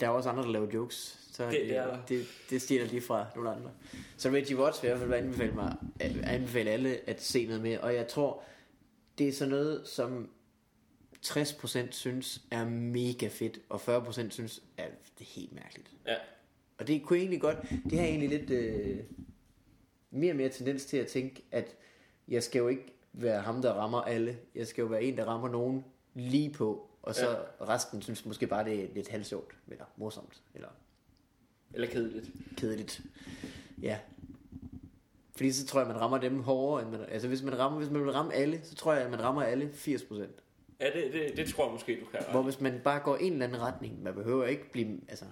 Der er også andre, der laver jokes. Så Det- det er det, det stjæler lige fra nogle andre. Så Reggie Watts vil i hvert fald anbefale, mig, anbefale alle at se noget mere. Og jeg tror, det er sådan noget, som 60% synes er mega fedt, og 40% synes er det er helt mærkeligt. Ja. Og det kunne egentlig godt, det har egentlig lidt øh, mere og mere tendens til at tænke, at jeg skal jo ikke være ham, der rammer alle. Jeg skal jo være en, der rammer nogen lige på, og så ja. resten synes måske bare, det er lidt halvsjovt, eller morsomt, eller Eller kedeligt. kedeligt. Ja. Fordi så tror jeg, man rammer dem hårdere, end man, altså hvis man, rammer, hvis man vil ramme alle, så tror jeg, at man rammer alle 80%. Ja, det, det, det tror jeg måske, du kan. Hvor hvis man bare går en eller anden retning, man behøver ikke blive altså,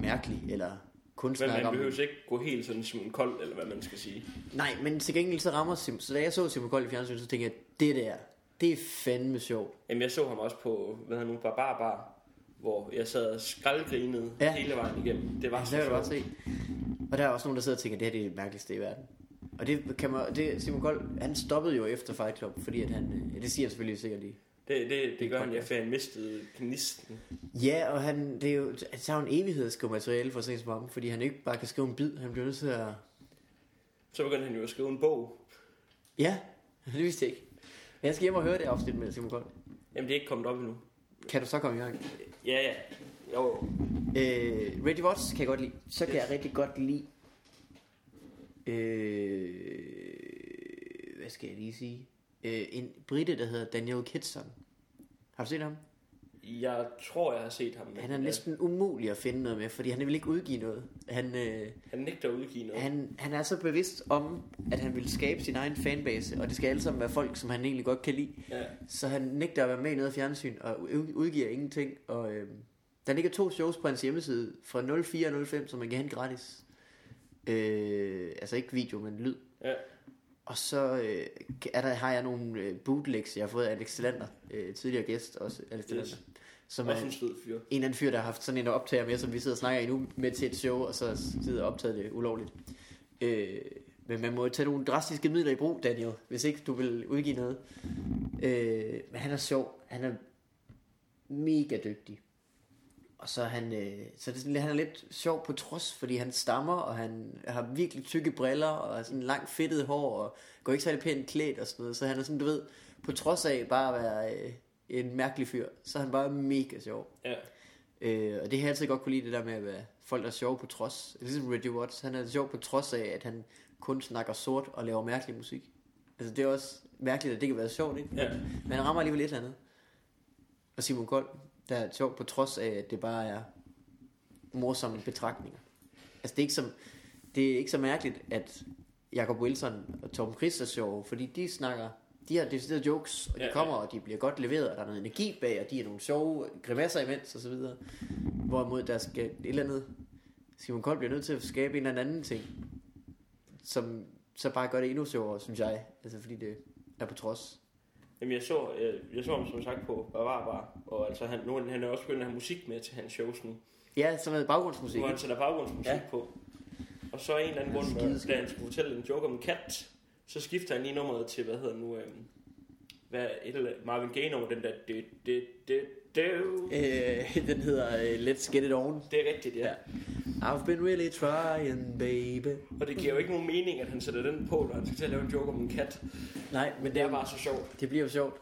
mærkelig, eller kun Men snakke man om... behøver ikke gå helt sådan en kold, eller hvad man skal sige. Nej, men til gengæld så rammer Sim... Så da jeg så Simon Kold i fjernsynet, så tænkte jeg, det der, det er fandme sjovt. Jamen, jeg så ham også på, hvad hedder nu, Barbar Bar, hvor jeg sad og skraldgrinede Ja. hele vejen igennem. Det var Ja, så det sjovt. se. Og der er også nogen, der sidder og tænker, det her det er det mærkeligste i verden. Og det kan man, det, Simon Kold, han stoppede jo efter Fight Club, fordi at han, ja, det siger han selvfølgelig sikkert i. Det, det, det gør han, jeg han mistede gnisten. Ja, og han, det er jo, det tager jo en evighed at skrive materiale for som ham, fordi han ikke bare kan skrive en bid, han bliver nødt til at... Så begyndte han jo at skrive en bog. Ja, det vidste jeg ikke. Jeg skal hjem og høre det afsnit med Simon Kold. Jamen, det er ikke kommet op endnu. Kan du så komme i gang? Ja, ja. Jo, jo. Øh, Reggie Watts kan jeg godt lide. Så kan Yes. jeg rigtig godt lide... Øh, hvad skal jeg lige sige? øh, en brite, der hedder Daniel Kitson. Har du set ham? Jeg tror, jeg har set ham. Han er næsten umulig at finde noget med, fordi han vil ikke udgive noget. Han, øh, Han nægter at udgive noget. han, han er så bevidst om, at han vil skabe sin egen fanbase, og det skal alle sammen være folk, som han egentlig godt kan lide. Ja. Så han nægter at være med i noget fjernsyn, og ud- udgiver ingenting. Og øh, der ligger to shows på hans hjemmeside, fra 04 og 05, som man kan hente gratis. Øh, altså ikke video, men lyd. Ja. Og så øh, er der, har jeg nogle øh, bootlegs, jeg har fået af Alex Tillander, øh, tidligere gæst også, Alex Tillander. Yes. Som er en fyr. en eller anden fyr, der har haft sådan en optager med, som vi sidder og snakker i nu, med til et show, og så sidder og optaget det ulovligt. Øh, men man må jo tage nogle drastiske midler i brug, Daniel, hvis ikke du vil udgive noget. Øh, men han er sjov. Han er mega dygtig. Og så er han, øh, så er det sådan, han er lidt sjov på trods, fordi han stammer, og han har virkelig tykke briller, og har sådan langt fedtet hår, og går ikke særlig pænt klædt og sådan noget. Så han er sådan, du ved, på trods af bare at være øh, en mærkelig fyr, så er han bare mega sjov. Ja. Øh, og det har jeg altid godt kunne lide, det der med at være folk, der er sjove på trods. Ligesom Reggie Watts, han er sjov på trods af, at han kun snakker sort og laver mærkelig musik. Altså det er også mærkeligt, at det kan være sjovt, ikke? Ja. Men han rammer alligevel et eller andet. Og Simon Kold, der er sjovt på trods af, at det bare er morsomme betragtninger. Altså det er ikke, som, det er ikke så mærkeligt, at Jacob Wilson og Tom Chris er sjove, fordi de snakker, de har deciderede jokes, og de Ja, ja. kommer, og de bliver godt leveret, og der er noget energi bag, og de er nogle sjove grimasser imens, og så videre. Hvorimod der skal et eller andet, Simon Kold bliver nødt til at skabe en eller anden ting, som så bare gør det endnu sjovere, synes jeg. Altså fordi det er på trods. Jamen, jeg så, jeg, jeg så ham som sagt på Bavar Bar, og altså han, nu han er også begyndt at have musik med til hans shows nu. Ja, som noget baggrundsmusik. Har han sætter baggrundsmusik Ja. på. Og så en eller anden grund, skideskægt. da han skulle fortælle en joke om en kat, så skifter han lige nummeret til, hvad hedder nu, øhm, hvad, et eller Marvin Gaye nummer, den der, det, det, det, det, Øh, den hedder uh, Let's Get It On. det er rigtigt, ja. Ja. I've been really trying, baby. Og det giver jo ikke nogen mening, at han sætter den på, når han skal til at lave en joke om en kat. Nej, men Men det er bare så sjovt. det bliver jo sjovt.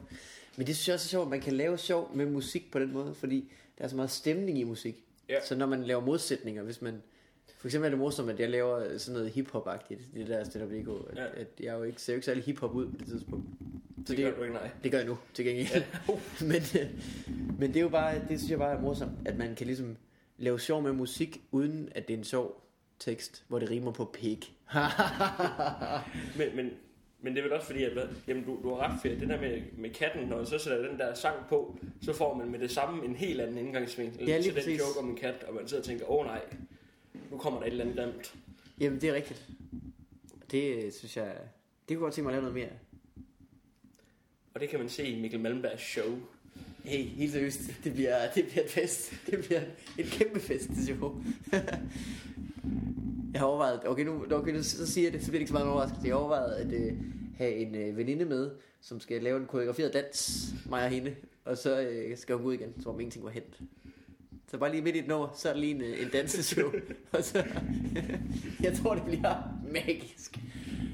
Men det synes jeg også er sjovt, at man kan lave sjov med musik på den måde, fordi der er så meget stemning i musik. Ja. Så når man laver modsætninger, hvis man... For eksempel er det morsomt, at jeg laver sådan noget hiphop-agtigt, det der stand up at, Ja. at jeg jo ikke, ser jo ikke særlig hiphop ud på det tidspunkt. Så det gør du ikke, nej. Det gør jeg nu, til gengæld. men, øh, men det er jo bare, det synes jeg bare er morsomt, at man kan ligesom lave sjov med musik, uden at det er en sjov tekst, hvor det rimer på pig. Men, men, men det er vel også fordi, at jamen, du, du har ret fedt. Det der med, med katten, når man så sætter den der sang på, så får man med det samme en helt anden indgangsvinkel Ja, til den præcis. joke om en kat, og man sidder og tænker, åh oh, nej, nu kommer der et eller andet grimt. Jamen, det er rigtigt. Det øh, synes jeg, det kunne godt tænke mig at lave noget mere. Og det kan man se i Mikkel Malmbergs show. Hey, helt seriøst, det bliver, det bliver et fest. Det bliver en kæmpe fest, det show. jeg har overvejet, okay nu, okay, nu så siger jeg det, så bliver det ikke så meget overraskelse. Jeg har overvejet at øh, have en øh, veninde med, som skal lave en koreograferet dans, mig og hende. Og så øh, skal hun gå ud igen, som om ingenting var hent. Så bare lige midt i et nummer, så er der lige en, øh, en danseshow. og så, jeg tror, det bliver magisk.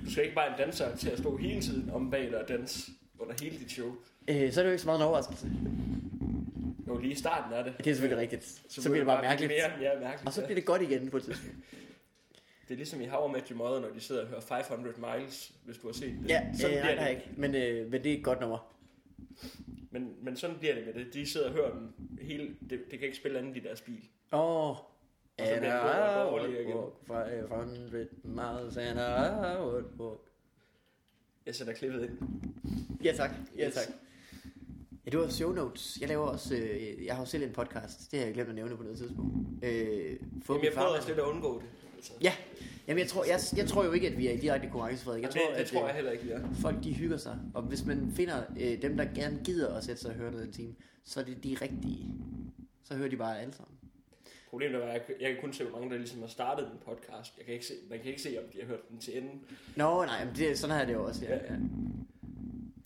Du skal ikke bare en danser til at stå hele tiden om bag dig og danse under hele dit show. Øh, så er det jo ikke så meget en overraskelse. Jo, lige i starten er det. Det er selvfølgelig rigtigt. Så, så bliver det bare mærkeligt. Mere, mere mærkeligt. Og så ja. bliver det godt igen på et tidspunkt. Det er ligesom i How I Met Your Mother, når de sidder og hører 500 Miles, hvis du har set det. Ja, sådan øh, nej, bliver det jeg det. ikke. Men, øh, men det er et godt nummer. Men, men sådan bliver det med det. De sidder og hører den hele... Det, det kan ikke spille andet i deres bil. Åh. Oh. Og så bliver den bedre og dårligere igen. Walk 500 miles and I would walk. Jeg sætter klippet ind. Ja tak, ja Yes. tak. Ja, det var show notes. Jeg laver også, øh, jeg har jo selv en podcast. Det har jeg glemt at nævne på noget tidspunkt. Øh, Jamen, jeg prøvede også lidt at undgå det. Altså. Ja, Jamen, jeg tror, jeg, jeg tror jo ikke, at vi er i direkte konkurrence, Frederik. Jeg tror, det, det at, tror øh, jeg heller ikke, vi er. folk de hygger sig. Og hvis man finder øh, dem, der gerne gider at sætte sig og høre noget en time, så er det de rigtige. Så hører de bare alle sammen. Problemet er, at jeg, jeg kan kun se, hvor mange der ligesom har startet en podcast. Jeg kan ikke se, man kan ikke se, om de har hørt den til enden. Nå, nej, men det, sådan har jeg det jo også. Ja, Ja. ja.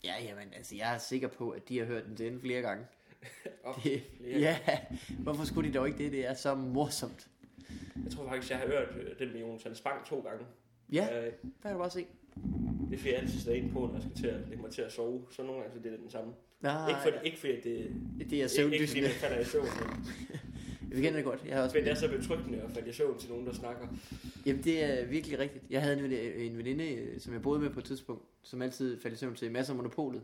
Ja jamen, altså, jeg er sikker på, at de har hørt den til flere gange. Og Det, flere. ja, hvorfor skulle de dog ikke det? Det er så morsomt. Jeg tror faktisk, jeg har hørt øh, den med Jonas Spang to gange. Ja, Øh, der kan du bare se. det fordi, jeg altid sidder ind på, når jeg skal til at lægge mig til at sove. Så nogle gange så er det den samme. Nej, ikke, fordi, ikke fordi, det, det er ikke, ikke fordi søvndysende. man falder i søvn. Vi kender det godt. Jeg har også Men det er så betryggende at falde i søvn til nogen, der snakker. Jamen, det er virkelig rigtigt. Jeg havde en veninde, en veninde, som jeg boede med på et tidspunkt, som altid faldt i søvn til masser af monopolet.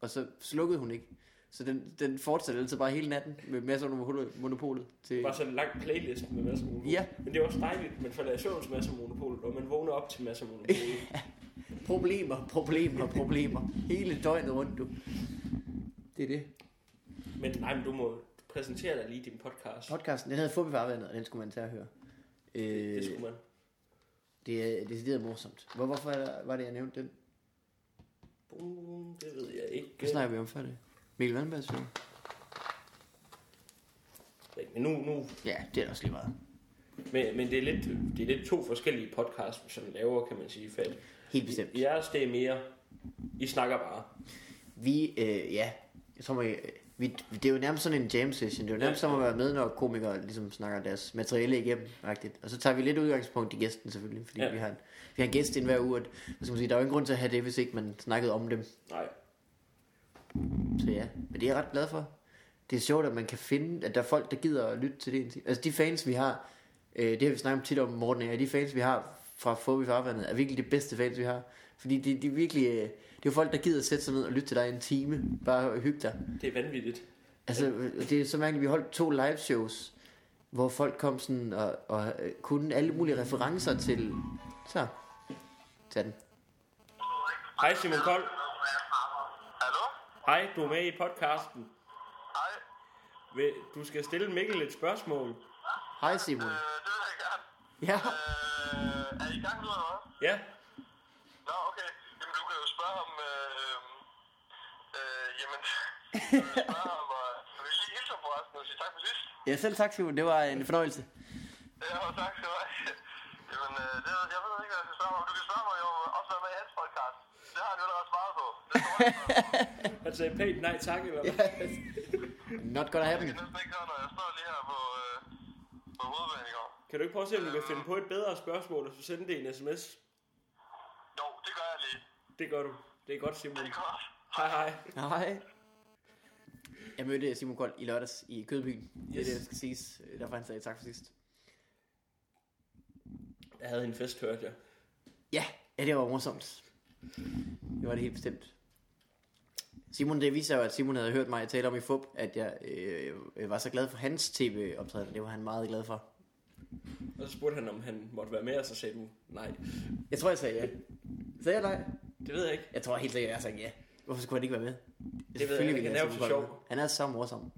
Og så slukkede hun ikke. Så den, den fortsatte altid bare hele natten med masser af Mono- monopolet. Til... Bare sådan en lang playlist med masser af monopol. Ja. Men det er også dejligt, man falder i søvn til masser af monopol, og man vågner op til masser af monopol. Problemer, problemer, problemer. hele døgnet rundt, du. Det er det. men nej, men du må præsentere dig lige din podcast. Podcasten, den hedder Farvandet, og den skulle man tage at høre. Øh, Det skulle man. det er decideret morsomt. Hvor, hvorfor er var det, jeg nævnte den? Uh, det ved jeg ikke. Hvad snakker vi om før det? Mikkel Vandbergs show? Men nu, nu Ja, det er også lige meget. men, men det, er lidt, det er lidt to forskellige podcasts, som laver, kan man sige. For Helt bestemt. jeres, det er mere, I snakker bare. Vi, øh, ja, jeg tror, man, vi, det er jo nærmest sådan en jam session. Det er jo nærmest som at være med, når komikere ligesom snakker deres materiale igennem. -agtigt. Og så tager vi lidt udgangspunkt i gæsten selvfølgelig, fordi Ja. ja. vi, har en, vi har en gæst ind hver uge. og Hvad skal man sige, der er jo ingen grund til at have det, hvis ikke man snakkede om dem. Nej. Så ja, men det er jeg ret glad for. Det er sjovt, at man kan finde, at der er folk, der gider at lytte til det. Altså de fans, vi har, øh, det har vi snakket om tit om, Morten, og jeg, de fans, vi har fra Fobi Farvandet, er virkelig de bedste fans, vi har. Fordi de, de er virkelig, øh, det er jo folk, der gider at sætte sig ned og lytte til dig i en time, bare hygge dig. Det er vanvittigt. Altså, det er så mærkeligt, vi holdt to live shows, hvor folk kom sådan og, og øh, kunne alle mulige referencer til... Så, tag den. Hej Simon Kold. Hallo? Hej, du er med i podcasten. Hej. Du skal stille Mikkel et spørgsmål. Hej Simon. Øh, det vil jeg gerne. Ja, Øh, er I i gang nu, eller hvad? Ja, Nå, okay. Jamen, du kan jo spørge om... Øh, øh, jo spørge. Øh, jeg vil lige hilse på resten og sige tak for sidst. ja selv tak Simon, det var en fornøjelse. Ja, og tak skal du have. Jamen, øh, det, ved- jeg ved ikke, hvad jeg skal spørge mig om. Du kan spørge mig jo også være med i hans podcast. Det har han jo allerede svaret på. Det han sagde pænt nej tak, eller hvad? Not gonna Jeg happen. kan næsten ikke høre, når jeg står lige her på, øh, på hovedbanen i går. Kan du ikke prøve at se, om du kan finde på et bedre spørgsmål, og så sende det i en sms? Jo, det gør jeg lige. Det gør du. Det er godt, Simon. Det er godt. Hej hej. Hej. Jeg mødte Simon Kold i lørdags i Kødbyen. Det er Yes. det, der skal siges. Derfor han sagde tak for sidst. Jeg havde en fest, hørte jeg. Ja, ja det var morsomt. Det var det helt bestemt. Simon, det viser jo, at Simon havde hørt mig tale om i FUB, at jeg øh, øh, var så glad for hans tv-optræden. Det var han meget glad for. Og så spurgte han, om han måtte være med, og så sagde du nej. Jeg tror, jeg sagde ja. Sagde jeg nej? Det ved jeg ikke. Jeg tror helt sikkert, jeg sagde ja. Hvorfor skulle han ikke være med? ved jeg ikke. Han er jo Kold sjov. Han er så morsom.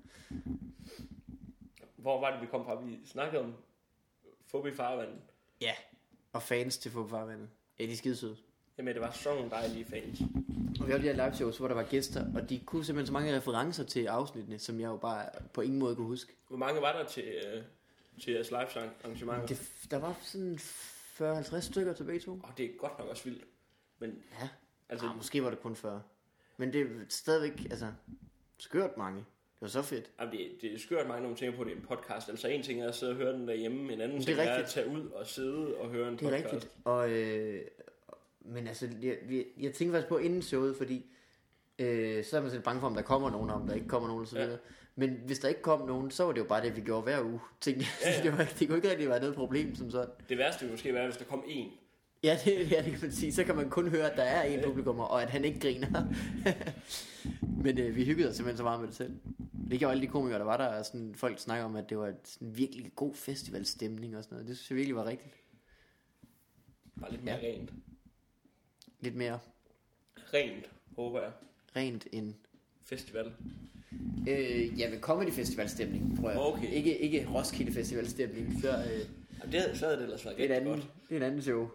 Hvor var det, vi kom fra? Vi snakkede om Fobi Farvandet. Ja. Og fans til FUB Farvandet. Ja, de er skidesøde. Jamen, det var sådan nogle dejlige fans. Og vi havde de her live shows, hvor der var gæster, og de kunne simpelthen så mange referencer til afsnittene, som jeg jo bare på ingen måde kunne huske. Hvor mange var der til, øh, til jeres live arrangementer? Det, der var sådan 40-50 stykker til begge to. Og det er godt nok også vildt. Men Ja, altså, ah, måske var det kun 40. Men det er stadigvæk, altså, skørt mange. Det var så fedt. jamen, det, det er skørt mange, når man tænker på, at det er en podcast. Altså, en ting er at sidde og høre den derhjemme, en anden Det er ting er, at rigtigt. tage ud og sidde og høre en Det er podcast. rigtigt. Og, øh, men altså, jeg, jeg, jeg tænker faktisk på inden showet, fordi øh, så er man selv bange for, om der kommer nogen, og om der ikke kommer nogen, og så Ja. videre. Men hvis der ikke kom nogen, så var det jo bare det, vi gjorde hver uge. Tænkte. Ja, ja. det, var, det kunne ikke rigtig være noget problem som sådan. Det værste ville måske være, hvis der kom en. Ja, det, ja, det kan man sige. Så kan man kun høre, at der er en publikummer, og at han ikke griner. Men øh, vi hyggede os simpelthen så meget med det selv. Det gjorde alle de komikere, der var der, og sådan, folk snakker om, at det var sådan en virkelig god festivalstemning og sådan noget. Det synes jeg virkelig var rigtigt. Bare lidt mere Ja. rent. Lidt mere Rent, håber jeg. rent end... Festival. Øh, ja, med Comedy Festival stemning, tror jeg. Okay. Ikke, ikke Roskilde Festival stemning. Så, øh, Jamen, det, så havde det ellers været rigtig andet, godt. det er et andet show.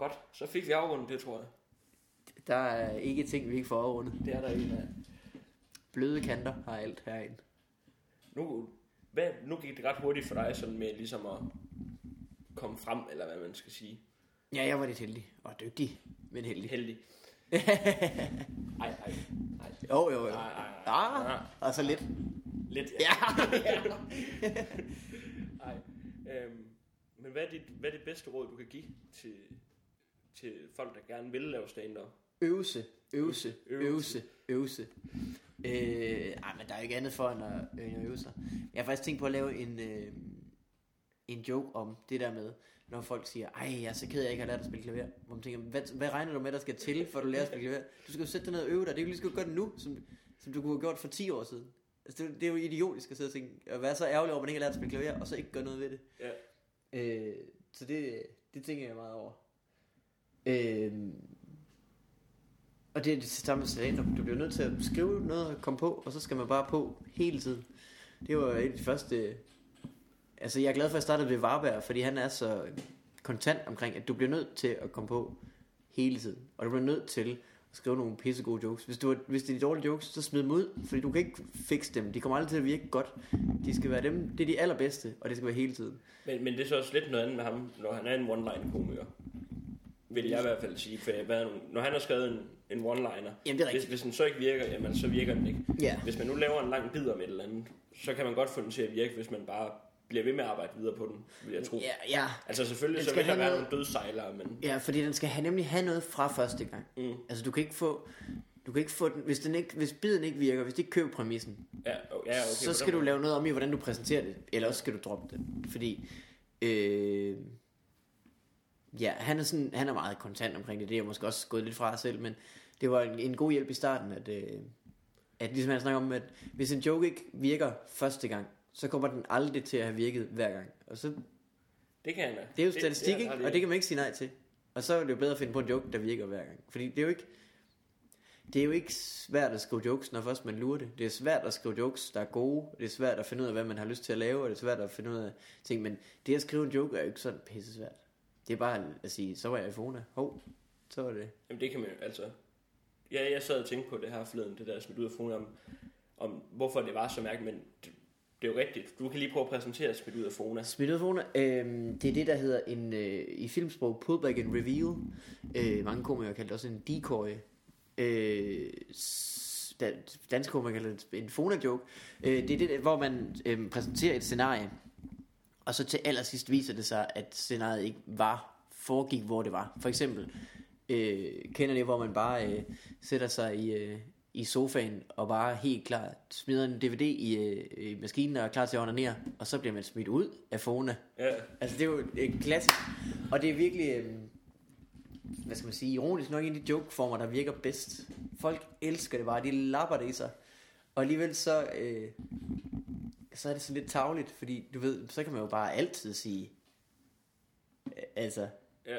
Godt, så fik vi afrundet det, tror jeg. Der er ikke ting, vi ikke får overrundet. Det er der en af. Bløde kanter har alt herinde. Nu, hvad, nu gik det ret hurtigt for dig, sådan med ligesom at komme frem, eller hvad man skal sige. Ja, jeg var lidt heldig. Og dygtig, men heldig. Heldig. Ej, ej, ej. Jo, jo, jo. Nej, nej, nej. Ah, og så lidt. Lidt. Ja. Ej. Øhm, men hvad er, dit, hvad er det bedste råd, du kan give til, til folk, der gerne vil lave stand-up? Øvelse, øvelse, øvelse, øvelse. Øh, ej, men der er jo ikke andet for end at, end at øve sig. Jeg har faktisk tænkt på at lave en, øh, en joke om det der med, når folk siger, ej, jeg er så ked jeg ikke har lært at spille klaver. Hvor man tænker, hvad, hvad regner du med, der skal til, for at du lærer at spille klaver? Du skal jo sætte dig ned og øve dig. Det er jo lige så godt nu, som, som du kunne have gjort for 10 år siden. Altså, det, det er jo idiotisk at sidde og tænke, at være så ærgerlig over, at man ikke har lært at spille klaver, og så ikke gøre noget ved det. Ja. Øh, så det, det tænker jeg meget over. Øh, og det er det samme med stand Du bliver nødt til at skrive noget og komme på, og så skal man bare på hele tiden. Det var et af de første... Altså, jeg er glad for, at jeg startede ved Varberg, fordi han er så kontant omkring, at du bliver nødt til at komme på hele tiden. Og du bliver nødt til at skrive nogle pissegode jokes. Hvis, du, hvis det er de dårlige jokes, så smid dem ud, fordi du kan ikke fikse dem. De kommer aldrig til at virke godt. De skal være dem, det er de allerbedste, og det skal være hele tiden. Men, men det er så også lidt noget andet med ham, når han er en one-line-komiker. Vil jeg i hvert fald sige. For hvad, når han har skrevet en, en one-liner, Jamen, hvis, hvis den så ikke virker, jamen, så virker den ikke. Ja. Hvis man nu laver en lang bid om et eller andet, så kan man godt få den til at virke, hvis man bare bliver ved med at arbejde videre på den, vil jeg tro. Ja, ja. Altså selvfølgelig, så vil der være noget- nogle dødsejlere, men Ja, fordi den skal have, nemlig have noget fra første gang. Mm. Altså, du kan ikke få... Du kan ikke få den, hvis, den ikke, hvis biden ikke virker, hvis de ikke køber præmissen, ja, oh, ja okay. så skal du måde. lave noget om i, hvordan du præsenterer det. Eller også skal du droppe det. Fordi, øh, ja, han er, sådan, han er meget kontant omkring det. Det er jeg måske også gået lidt fra selv, men det var en, en god hjælp i starten, at, øh, at ligesom han snakker om, at hvis en joke ikke virker første gang, så kommer den aldrig til at have virket hver gang. Og så, Det kan han da. det er jo statistik, det, ikke? Og det kan man ikke sige nej til. Og så er det jo bedre at finde på en joke, der virker hver gang. Fordi det er jo ikke, det er jo ikke svært at skrive jokes, når først man lurer det. Det er svært at skrive jokes, der er gode. Det er svært at finde ud af, hvad man har lyst til at lave, og det er svært at finde ud af ting. Men det at skrive en joke er jo ikke sådan pisse svært. Det er bare at sige, så var jeg i Fona. Hov, så var det. Jamen det kan man jo, altså... Ja, jeg sad og tænkte på det her forleden, det der smidt ud af fonen om, om hvorfor det var så mærkeligt, men det, det er jo rigtigt. Du kan lige prøve at præsentere smidt ud af Fona. Smidt ud af Fona, øhm, det er det, der hedder en, øh, i filmsprog, pullback and reveal. Øh, mange komikere kalder det også en decoy. Øh, s- da- danske komikere kalder det en Fona-joke. Øh, det er det, hvor man øh, præsenterer et scenarie, og så til allersidst viser det sig, at scenariet ikke var, foregik, hvor det var. For eksempel, øh, kender det, hvor man bare øh, sætter sig i, øh, i sofaen og bare helt klar smider en DVD i, øh, i maskinen og er klar til at onanere, og så bliver man smidt ud af Fona. Ja, Altså det er jo et klassisk, og det er virkelig, øh, hvad skal man sige, ironisk nok en af de jokeformer, der virker bedst. Folk elsker det bare, de lapper det i sig. Og alligevel så, øh, så er det sådan lidt tavligt, fordi du ved, så kan man jo bare altid sige, altså, ja.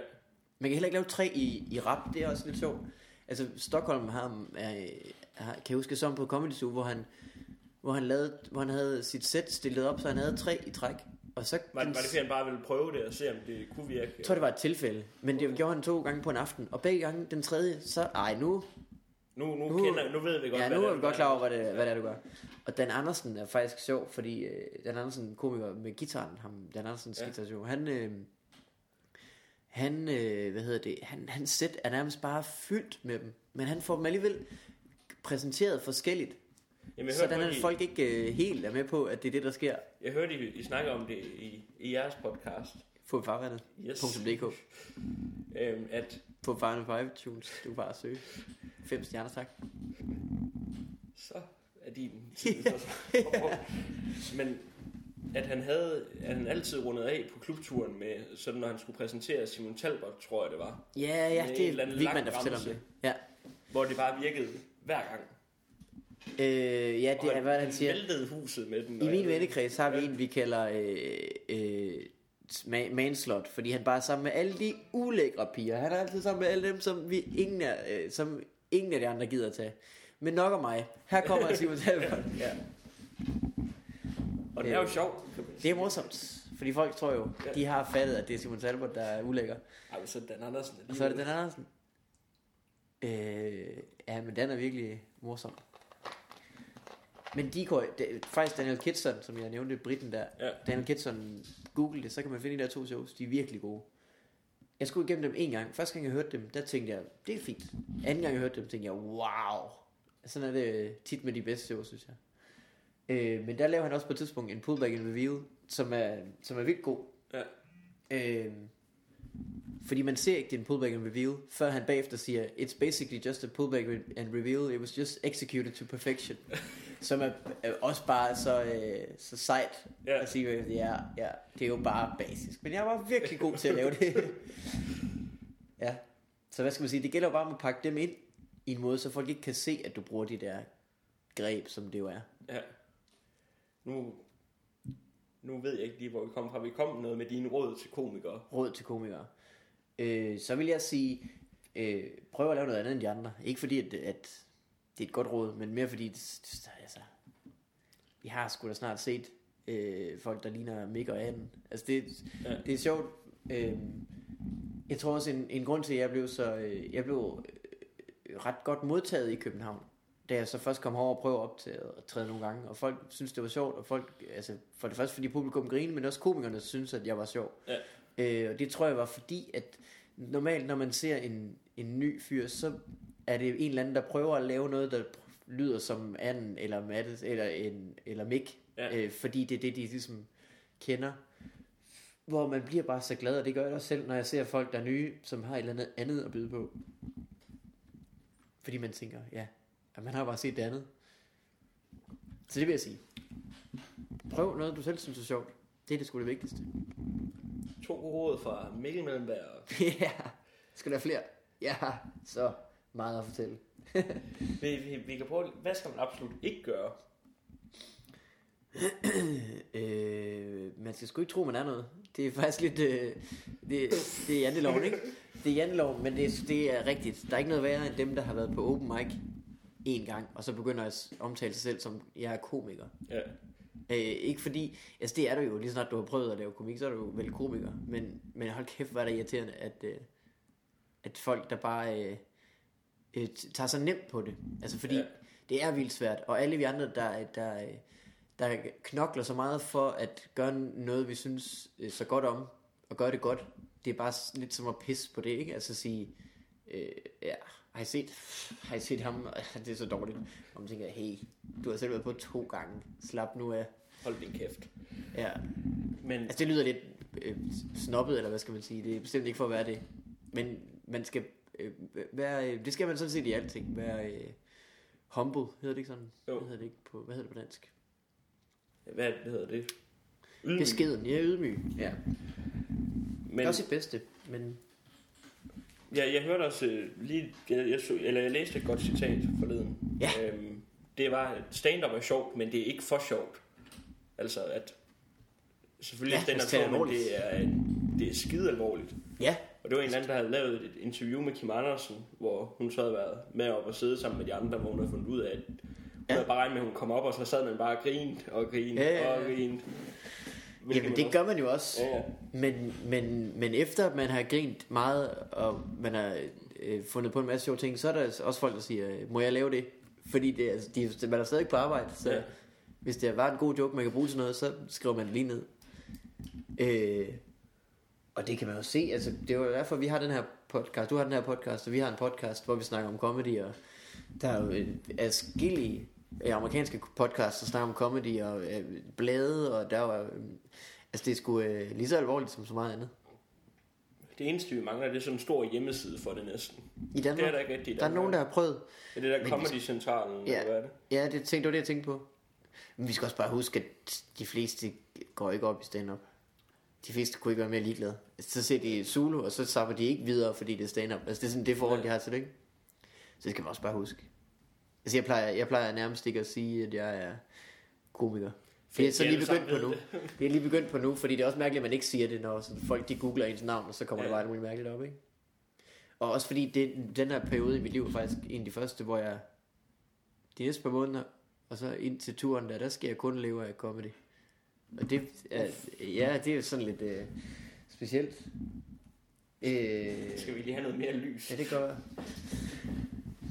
man kan heller ikke lave tre i, i rap, det er også lidt sjovt. Altså, Stockholm har, er, har, kan jeg huske sådan på Comedy Zoo, hvor han, hvor han, lavede, hvor han havde sit sæt stillet op, så han havde tre i træk. Og så Var, var det fordi, han bare ville prøve det og se, om det kunne virke? jeg tror, det var et tilfælde, men det gjorde han to gange på en aften. Og begge gange, den tredje, så... Ej, nu... Nu, nu, Nu- kender, nu ved vi godt, Ja, hvad nu er vi godt klar over, hvad det, hvad det er, du gør. Og Dan Andersen er faktisk sjov, fordi øh, Dan Andersen, komiker med gitaren, ham, Dan Andersens Ja. guitar han... Øh, han, øh, hvad hedder det, han, hans sæt er nærmest bare fyldt med dem. Men han får dem alligevel præsenteret forskelligt. Jamen, Sådan at folk ikke øh, helt er med på, at det er det, der sker. jeg hørte, I, I snakker om det i, i jeres podcast. Få farvandet. Yes. .dk. Øhm, at Få farvandet på iTunes. Du bare søge. Fem stjerner, tak. så er din tid Men at han havde, at han altid rundet af på klubturen med, sådan når han skulle præsentere Simon Talbot, tror jeg det var. Ja, ja, Med det er Vigman, der fortæller om det. Ja. Hvor det bare virkede hver gang. Øh, ja, Og det er, hvad han siger. væltede huset med den. I og min vennekreds har vi Ja. en, vi kalder øh, øh, ma- manslot, fordi han bare er sammen med alle de ulækre piger. Han er altid sammen med alle dem, som, vi ingen, af, øh, som ingen af de andre gider at tage. Men nok om mig. Her kommer Simon Talbot. Ja. Og det er jo sjovt. kan man Det er morsomt, fordi folk tror jo, Ja. de har fattet, at det er Simon Talbot, der er ulækker. Ej, men så Dan Andersen. Og så er det Dan Andersen. Øh, ja, men den er virkelig morsom. Men Decoy, det, faktisk Daniel Kitson, som jeg nævnte, Britten der. Ja. Daniel Kitson, google det, så kan man finde de der to shows. De er virkelig gode. Jeg skulle igennem dem en gang. Første gang jeg hørte dem, der tænkte jeg, det er fint. Anden gang jeg hørte dem, tænkte jeg, wow. Sådan er det tit med de bedste shows, synes jeg. Øh, men der laver han også på et tidspunkt en pullback and review, som er, som er vildt god. Ja. Øh, Fordi man ser ikke, en pullback and reveal, før han bagefter siger, it's basically just a pullback and reveal, it was just executed to perfection. Som er, er også bare så, øh, så sejt Ja. at sige, øh, ja, ja, det er jo bare basisk. Men jeg var virkelig god til at lave det. ja, så hvad skal man sige, det gælder jo bare om at pakke dem ind i en måde, så folk ikke kan se, at du bruger de der greb, som det jo er. Ja. Nu, nu ved jeg ikke lige, hvor vi kommer fra. Vi kom noget med dine råd til komikere. råd til komikere. Øh, så vil jeg sige, øh, prøv at lave noget andet end de andre. Ikke fordi, at, at det er et godt råd, men mere fordi, det, det, altså, vi har sgu da snart set øh, folk, der ligner Mick og Anne. Altså, det, Ja. det er sjovt. Øh, jeg tror også, en, en grund til, at jeg blev så, øh, jeg blev øh, ret godt modtaget i København. Da jeg så først kom herover og prøvede op til at træde nogle gange, og folk synes det var sjovt, og folk, altså for det første fordi publikum grinede, men også komikerne synes, at jeg var sjov. Ja. Øh, og det tror jeg var fordi, at normalt når man ser en, en ny fyr, så er det en eller anden, der prøver at lave noget, der lyder som anden, eller Mattes, eller, en, eller Mick, Ja. øh, fordi det er det, de ligesom kender. Hvor man bliver bare så glad, og det gør jeg også selv, når jeg ser folk, der er nye, som har et eller andet andet at byde på. Fordi man tænker, ja, at man har bare set det andet. Så det vil jeg sige. Prøv noget, du selv synes er sjovt. Det er det sgu det vigtigste. To gode råd fra Mikkel Mellemberg. ja, skal der flere? Ja, så meget at fortælle. Vi, vi, vi kan prøve, hvad skal man absolut ikke gøre? øh, man skal sgu ikke tro, man er noget. Det er faktisk lidt... Øh, det, det er janteloven, ikke? Det er janteloven, men det, det er rigtigt. Der er ikke noget værre end dem, der har været på open mic en gang, og så begynder at omtale sig selv som, jeg er komiker. Ja. Øh, ikke fordi, altså det er du jo, lige snart du har prøvet at lave komik, så er du jo vel komiker. Men, men hold kæft, hvor er det irriterende, at, øh, at folk, der bare øh, øh, tager så nemt på det. Altså fordi, Ja. det er vildt svært. Og alle vi andre, der, der, der knokler så meget for at gøre noget, vi synes øh, så godt om, og gøre det godt, det er bare lidt som at pisse på det, ikke? Altså sige, øh, ja, har I set, har I set ham? Det er så dårligt. Og man tænker, hey, du har selv været på to gange. Slap nu af. Hold din kæft. Ja, Men altså det lyder lidt øh, snobbet, eller hvad skal man sige. Det er bestemt ikke for at være det. Men man skal øh, være, øh, det skal man sådan set i alting. Være øh, humble, hedder det ikke sådan? Jo. Hvad hedder det ikke på, hvad hedder det på dansk? hvad hedder det? Ydmyg. Beskeden, ja, ydmyg. Ja. Men Men, også sit bedste, men jeg, jeg hørte også øh, lige, jeg, jeg, så, eller jeg læste et godt citat forleden. Ja. Øhm, det var, stand-up er sjovt, men det er ikke for sjovt. Altså, at selvfølgelig Ja, ja, stand-up det er sjovt, men det er, det er skide alvorligt. ja, det var en eller anden, der havde lavet et interview med Kim Andersen, hvor hun så havde været med op og sidde sammen med de andre, hvor hun havde fundet ud af, at hun Ja. havde bare regnet med, at hun kom op, og så sad man bare og grint og grint Ja, ja, ja. og grint. Hvilket jamen det også- gør man jo også. Ja, ja. Men, men, men efter at man har grint meget, og man har øh, fundet på en masse sjove ting, så er der også folk, der siger, øh, må jeg lave det? Fordi det, altså, de, man er stadig på arbejde, så ja. hvis det var en god joke, man kan bruge til noget, så skriver man det lige ned. Øh, og det kan man jo se, altså det er jo derfor, vi har den her podcast, du har den her podcast, og vi har en podcast, hvor vi snakker om comedy, og der er jo adskillige øh, amerikanske podcasts, der snakker om comedy, og øh, blade, og der var, øh, altså det er sgu øh, lige så alvorligt som så meget andet. Det eneste, vi mangler, det er sådan en stor hjemmeside for det næsten. I Det Danmark, er der ikke rigtigt. der er nogen, der har prøvet, Er det der Comedy Centralen, Ja. eller hvad er det? ja, det, tænkte, det var det, jeg tænkte på. Men vi skal også bare huske, at de fleste går ikke op i stand-up. De fleste kunne ikke være mere ligeglade. Så ser de Zulu, og så sapper de ikke videre, fordi det er stand-up. Altså det er sådan det forhold, Ja. de har til det, ikke? Så det skal man også bare huske. Altså jeg plejer, jeg plejer nærmest ikke at sige, at jeg er komiker. Det er så lige begyndt på nu. Det er lige begyndt på nu, fordi det er også mærkeligt, at man ikke siger det, når folk de googler ens navn, og så kommer ja. Der bare muligt mærkeligt op, ikke? Og også fordi det, den her periode i mit liv er faktisk en af de første, hvor jeg de næste par måneder, og så ind til turen der, der skal jeg kun leve af comedy. Og det er, ja, det er jo sådan lidt øh, specielt. Øh, Skal vi lige have noget mere lys? Ja, det gør.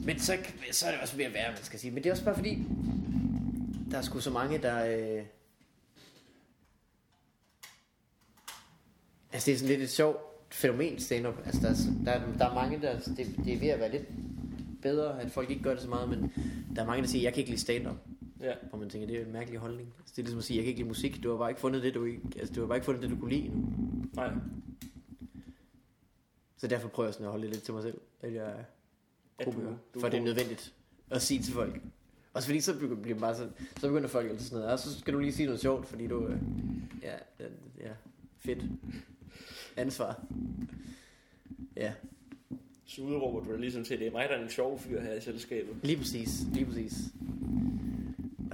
Men så, så er det også ved at være, man skal sige. Men det er også bare fordi, der er sgu så mange, der... Øh... Altså, det er sådan lidt et sjovt fænomen stand-up. Altså, der er, der, er, der er mange, der... Det, det er ved at være lidt bedre, at folk ikke gør det så meget, men der er mange, der siger, jeg kan ikke lide stand-up. Ja. Og man tænker, det er en mærkelig holdning. Altså, det er ligesom at sige, jeg kan ikke lide musik. Du har bare ikke fundet det, du, ikke, altså, du har bare ikke fundet det, du kunne lide. Nej. Så derfor prøver jeg sådan at holde det lidt til mig selv, at jeg er At du- komiker. du er for det er nødvendigt at sige til folk. Også fordi så bliver bare så, så begynder folk altid sådan noget, "Ah, så skal du lige sige noget sjovt, fordi du, øh, ja, ja, ja, fedt. Ansvar. Ja, Så udråber du dig ligesom til, det er mig, der er en sjov fyr her i selskabet. lige præcis, lige præcis.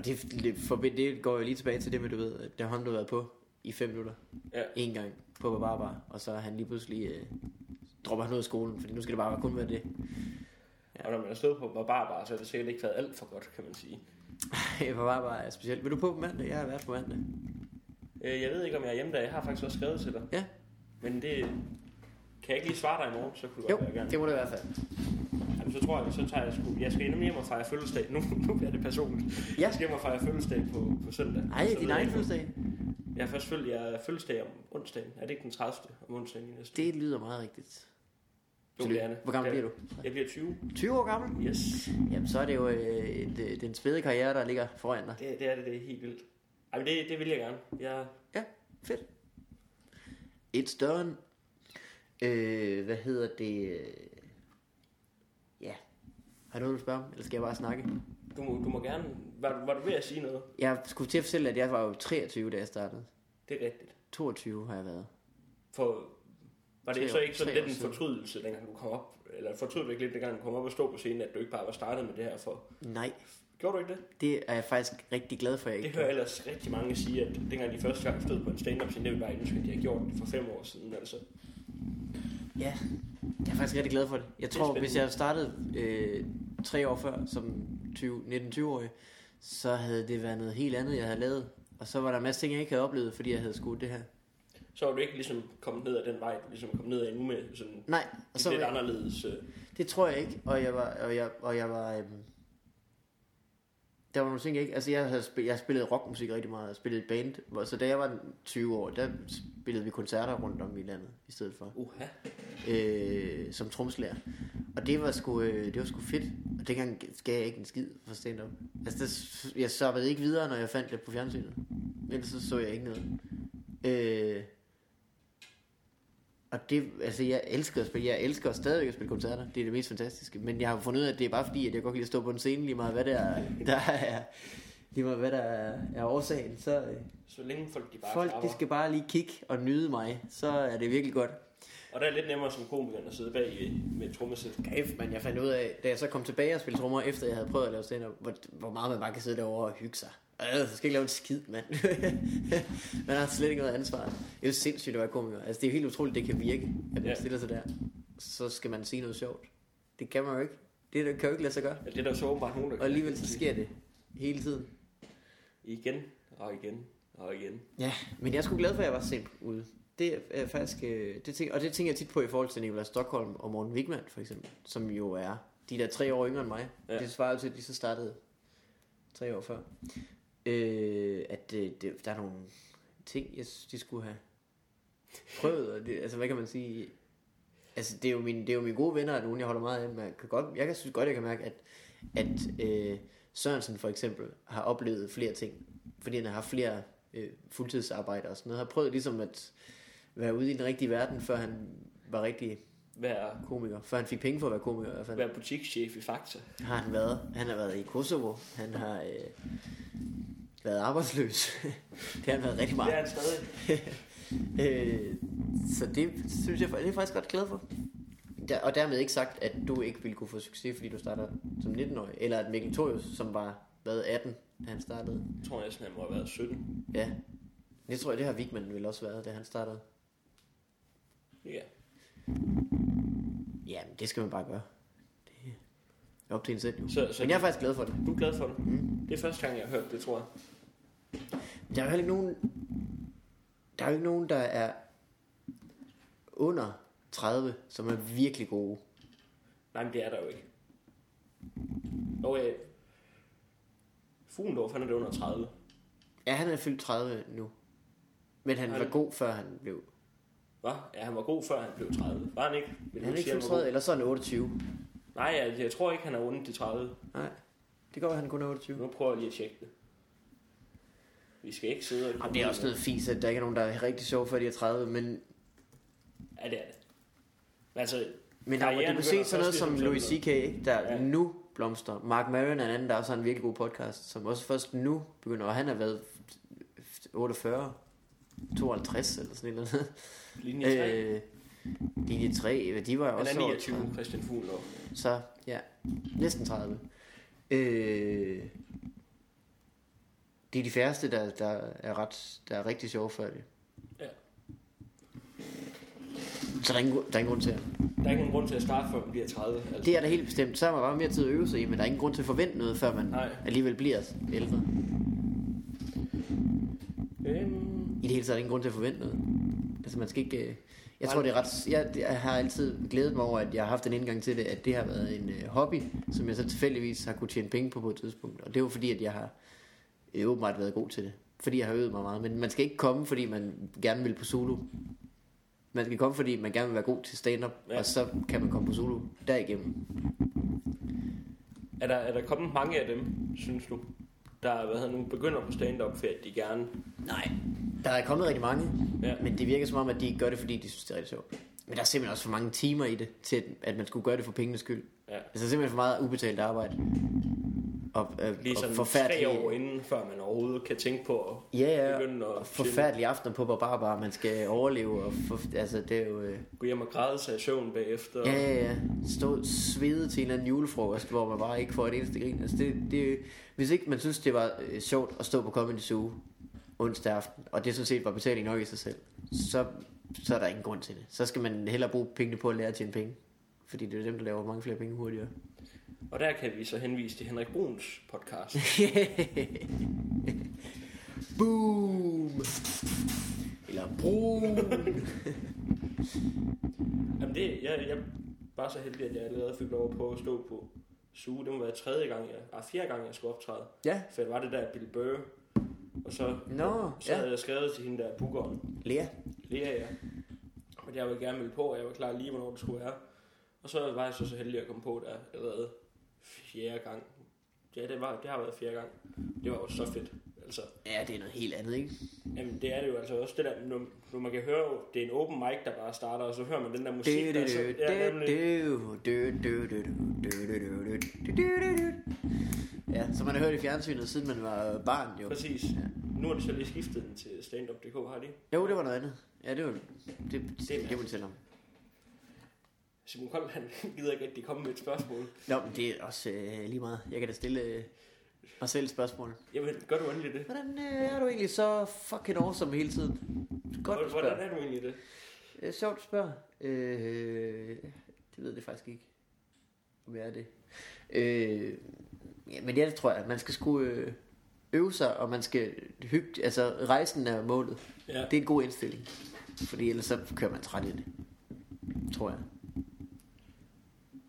Det, det, for, det går jo lige tilbage til det med, du ved, at der har du været på i fem minutter. Ja. En gang på Barbar, og så er han lige pludselig, øh, dropper han ud af skolen, fordi nu skal det bare kun være det. Og når man er stået på barbar, så har det sikkert ikke været alt for godt, kan man sige. på Barbar er specielt. Vil du på på mandag? Jeg har været på mandag. Øh, Jeg ved ikke, om jeg er hjemme der. Jeg har faktisk også skrevet til dig. Ja. Men det kan jeg ikke lige svare dig i morgen, så kunne du Jo, godt være gerne. det må det i hvert fald. Så tror jeg, så tager jeg sgu... Jeg skal endnu hjem og fejre fødselsdag. Nu, nu bliver det personligt. Ja. Jeg skal hjem og fejre fødselsdag på, på søndag. Ej, Så din egen fødselsdag. Jeg er først fødselsdag, jeg er fødselsdag om onsdagen. Er det ikke den 30. om onsdagen i næste Det lyder meget rigtigt. Jo, det er det. Hvor gammel bliver er du? Jeg bliver 20. 20 år gammel? Yes. Jamen, så er det jo øh, øh, den spæde karriere, der ligger foran dig. Det, det er det, det er helt vildt. Ej, men det, det vil jeg gerne. Jeg, Fedt. Et større end- Øh, hvad hedder det? Har du noget, du spørger om? Eller skal jeg bare snakke? du, må, du må gerne... Var, var du ved at sige noget? Jeg skulle til at fortælle, at jeg var jo 23, da jeg startede. Det er rigtigt. 22 har jeg været. For var det Tre så år- ikke sådan lidt en fortrydelse, dengang du kom op? Eller fortrød du ikke lidt, dengang du kom op og stod på scenen, at du ikke bare var startet med det her for... Nej, Gjorde du ikke det? det er jeg faktisk rigtig glad for, at jeg Det ikke hører jeg ellers rigtig mange sige, at dengang de første gang stod på en stand-up scene, det ville bare ønske, at de havde gjort det for fem år siden. Altså. Ja, jeg er faktisk rigtig glad for det. Jeg Det tror, hvis jeg startet øh, tre år før, som 20 19-20-årig, så havde det været noget helt andet, jeg havde lavet. Og så var der en masse ting, jeg ikke havde oplevet, fordi jeg havde skudt det her. Så var du ikke ligesom kommet ned ad den vej, du ligesom kom ned ad nu med sådan Nej, og så lidt var, anderledes... Øh, det tror jeg ikke. Og jeg var, og jeg, og jeg var, øhm, der var nogle ting, jeg ikke, altså jeg havde spillet, jeg spillede rockmusik rigtig meget, jeg spillede i band, så da jeg var 20 år, der spillede vi koncerter rundt om i landet, i stedet for. uha. øh, som tromslærer. Og det var sgu, øh, det var sgu fedt. Og dengang gav jeg ikke en skid for stand-up. Altså, der, jeg stoppede ikke videre, når jeg fandt det på fjernsynet. Ellers så så jeg ikke noget. Øh, og det, altså jeg elsker at spille, jeg elsker stadigvæk at spille koncerter. Det er det mest fantastiske. Men jeg har fundet ud af, at det er bare fordi, at jeg godt kan lide at stå på en scene, lige meget hvad der er, der er, lige meget hvad der er, er årsagen. Så øh, Så længe folk de bare folk, klapper. de skal bare lige kigge og nyde mig. Så er det virkelig godt. Og der er lidt nemmere som komiker at sidde bag øh, med trommesæt. Kæft, men jeg fandt ud af, da jeg så kom tilbage og spille trommer, efter jeg havde prøvet at lave stand hvor, hvor meget man bare kan sidde derovre og hygge sig. Øh, så skal ikke lave en skid, mand. man har slet ikke noget ansvar. Det er jo sindssygt at være komiker. Altså, det er jo helt utroligt, det kan virke, at man Ja. stiller sig der. Så skal man sige noget sjovt. Det kan man jo ikke. Det kan jo ikke lade sig gøre. Ja, det er der så åbenbart nogen, der Og alligevel så sker det hele tiden. Igen og igen og igen. Ja, men jeg er sgu glad for, at jeg var sent ude. Det er faktisk, øh, det tænker, og det tænker jeg tit på i forhold til Nikolaj Stockholm og Morten Wigman for eksempel, som jo er de der tre år yngre end mig. Ja. Det svarer jo til, at de så startede tre år før. Øh, at øh, det, der er nogle ting, jeg synes, de skulle have prøvet. Og det, altså, hvad kan man sige? Altså, det er jo mine, det er jo mine gode venner, og nogen, jeg holder meget af. Men jeg kan, godt, jeg kan synes godt, jeg kan mærke, at, at øh, Sørensen for eksempel har oplevet flere ting. Fordi han har haft flere øh, fuldtidsarbejder og sådan noget. Har prøvet ligesom at være ude i den rigtige verden, før han var rigtig Være, komiker. Før han fik penge for at være komiker i hvert fald. være butikschef i Fakta. Har han været. Han har været i Kosovo. Han har øh, været arbejdsløs. det har han været rigtig Det meget. er han stadig. Øh, så det synes jeg, det er jeg faktisk ret glad for. Der, og dermed ikke sagt, at du ikke ville kunne få succes, fordi du starter som 19-årig. Eller at Mikkel Torius, som var hvad, 18, da han startede. Jeg tror næsten, han må have været 17. Ja. Det tror jeg, det har Vigman vel også været, da han startede. Ja. Ja, men det skal man bare gøre. Det er op til en selv. jo. Så, så Men jeg er faktisk glad for det. du er glad for det? Mm. Det er første gang, jeg har hørt det, tror jeg. Der er jo ikke nogen... Der er jo ikke nogen, der er under 30, som er virkelig gode. Nej, men det er der jo ikke. Og øh, Fuglendorf, han er det under 30. Ja, han er fyldt 30 nu. Men han Han- var god, før han blev... Hva? Ja, han var god, før han blev 30. Var han ikke? Vil Han er ikke fyldt han var 30, eller så er han 28. god? Nej, jeg, jeg tror ikke, han er rundt de 30. Nej, det går, at han kun er 28. Nu prøver jeg lige at tjekke det. Vi skal ikke sidde og... Jamen, det er også noget fis, at der ikke er nogen, der er rigtig sjov, før de er 30, men Ja, det er det. Altså, Men der, du kan se sådan noget som ligesom Louis C.K., der Ja. nu blomstrer. Mark Maron er en anden, der også har en virkelig god podcast, som også først nu begynder, og han har været 48, 52 eller sådan noget. Linje 3. Øh, linje 3, de var jo Han også er over 29, 30. Christian Fugl. Så ja, næsten 30. Øh, det er de færreste, der, der, er, ret, der er rigtig sjove før det. Ja. Så der er, ingen, der er ingen grund til at... Der er ikke nogen grund til at starte, før man bliver 30. Altså. Det er der helt bestemt. Så har man bare mere tid at øve sig i, men der er ingen grund til at forvente noget, før man Nej. alligevel bliver ældre. Øhm, I det hele taget er der ingen grund til at forvente noget. Altså man skal ikke... øh, Jeg tror det er ret... Jeg, jeg har altid glædet mig over, at jeg har haft en indgang til det, at det har været en øh, hobby, som jeg så tilfældigvis har kunne tjene penge på på et tidspunkt. Og det er jo fordi, at jeg har øh, åbenbart været god til det. Fordi jeg har øvet mig meget. Men man skal ikke komme, fordi man gerne vil på solo. Man skal komme, fordi man gerne vil være god til stand-up, Ja. og så kan man komme på solo derigennem. er, der, er der kommet mange af dem, synes du, der hvad hedder, nu begynder på stand-up, for at de gerne... Nej, der er kommet rigtig mange, Ja. men det virker som om, at de gør det, fordi de synes, det er rigtig sjovt. Men der er simpelthen også for mange timer i det, til at- at man skulle gøre det for pengenes skyld. Ja. Altså simpelthen for meget ubetalt arbejde. Og, øh, Lige og sådan forfærdelige, tre år inden, før man overhovedet kan tænke på at ja, ja, begynde at og forfærdelige aftener på Barbar, man skal overleve. Og for, altså, det er jo... Øh, gå hjem og græde sig i søvn bagefter. ja, ja, ja. Stå svede til en eller anden julefrokost, hvor man bare ikke får et eneste grin. Altså, det, det, hvis ikke man synes, det var øh, sjovt at stå på Comedy Zoo onsdag aften, og det sådan set var betaling nok i sig selv, så, så er der ingen grund til det. Så skal man hellere bruge pengene på at lære at tjene penge. Fordi det er dem, der laver mange flere penge hurtigere. Og der kan vi så henvise til Henrik Bruns podcast. Boom! Eller brun! Jamen det, jeg, jeg var så heldig, at jeg allerede fik lov at prøve at stå på suge. Det må være tredje gang, jeg, ah, fjerde gang, jeg skulle optræde. ja, For jeg var det der Bill Burr. Og så, Nå, så ja. havde jeg skrevet til hende der bookeren. Lea. Lea, ja. Men jeg ville gerne melde på, og jeg var klar lige, hvornår det skulle være. Og så var jeg så, så heldig at komme på der allerede fjerde gang. Ja, det, var, det har været fjerde gang. Det var jo så fedt. Altså, Ja, det er noget helt andet, ikke? jamen, det er det jo altså også det der, når, når man kan høre, det er en open mic, der bare starter, og så hører man den der musik, så, ja. Ja, som man har hørt i fjernsynet, siden man var barn, jo. præcis. Nu har de så lige skiftet den til standup.dk, har de? Jo, det var noget andet. Ja, det var det, det, det, Det er det må du tælle om. Simon Kold, han gider ikke rigtig komme med et spørgsmål. Nå, men det er også øh, lige meget. Jeg kan da stille øh, mig selv et spørgsmål. Jamen, gør du endelig det? Hvordan øh, er du egentlig så fucking awesome hele tiden? Godt, du Hvordan spørger. er du egentlig det? Øh, sjovt, du spørger. Øh, det ved det faktisk ikke, om jeg er det. Øh, ja, men ja, det tror jeg. Man skal sgu øh, øve sig, og man skal hygge. Altså, rejsen er målet. Ja. Det er en god indstilling. Fordi ellers så kører man træt i det. Tror jeg.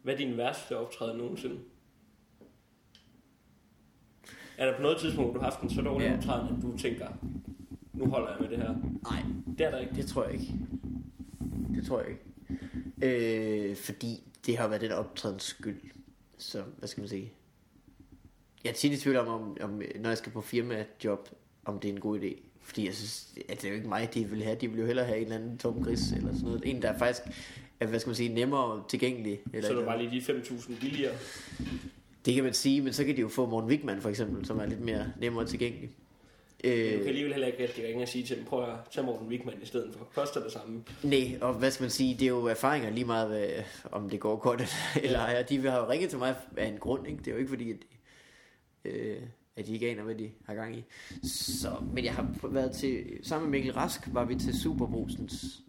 Hvad er din værste optræden nogensinde? Er der på noget tidspunkt, du har haft en så dårlig Ja. optræden, at du tænker, nu holder jeg med det her? Nej, Det er der ikke. det tror jeg ikke. Det tror jeg ikke. Øh, fordi det har været den optrædens skyld. Så, hvad skal man sige? Jeg er tit i tvivl om, om, om når jeg skal på firmajob, om det er en god idé. Fordi jeg synes, at det er jo ikke mig, de vil have. De vil jo hellere have en eller anden tom gris eller sådan noget. En, der er faktisk hvad skal man sige, nemmere tilgængelig. Eller Så er et du eller bare lige de 5.000 billigere. Det kan man sige, men så kan de jo få Morten Wigman for eksempel, som er lidt mere nemmere tilgængelig. Men du kan Øh, alligevel heller ikke rigtig ringe og sige til dem, prøv at tage Morten Wigman i stedet for. Koster det samme. nej, og hvad skal man sige, det er jo erfaringer lige meget, hvad, om det går godt eller ej. Og De har jo ringet til mig af en grund, ikke? Det er jo ikke fordi, at de, øh, at de ikke aner, hvad de har gang i. Så, men jeg har været til, sammen med Mikkel Rask, var vi til Superbrusens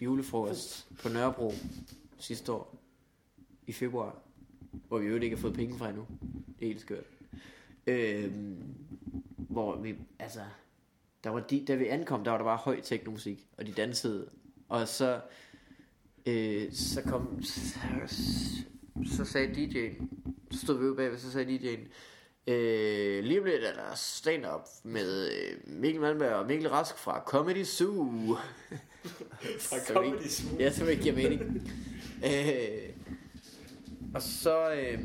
julefrokost på Nørrebro sidste år i februar, hvor vi jo ikke har fået penge fra endnu. Det er helt skørt. Øhm, hvor vi, altså, der var de, da vi ankom, der var der bare høj teknomusik, og de dansede, og så, øh, så kom, så, så sagde DJ'en, så stod vi ude bagved, så sagde DJ'en, øh, lige om lidt er der stand-up med øh, Mikkel Malmberg og Mikkel Rask fra Comedy Zoo. Fra Som Comedy ikke- Zoo. Ja, som ikke giver mening. øh, og så, øh,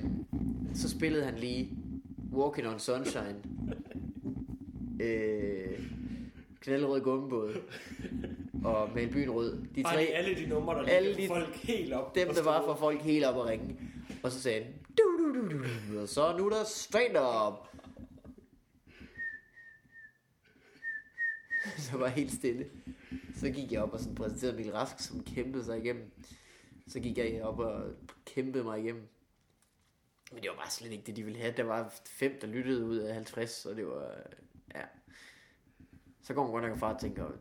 så spillede han lige Walking on Sunshine. Øh, knaldrød gummibåd. og Mal Byen Rød. De tre, lige alle de numre, der Alle de- folk helt op. dem der var for folk helt op og ringe. Og så sagde han, og så nu er der stand up. så var jeg helt stille. Så gik jeg op og sådan præsenterede Mikkel Rask, som kæmpede sig igennem. Så gik jeg op og kæmpede mig igennem. Men det var bare slet ikke det, de ville have. Der var fem, der lyttede ud af 50, og det var... Ja. Så går man godt nok fra og tænker,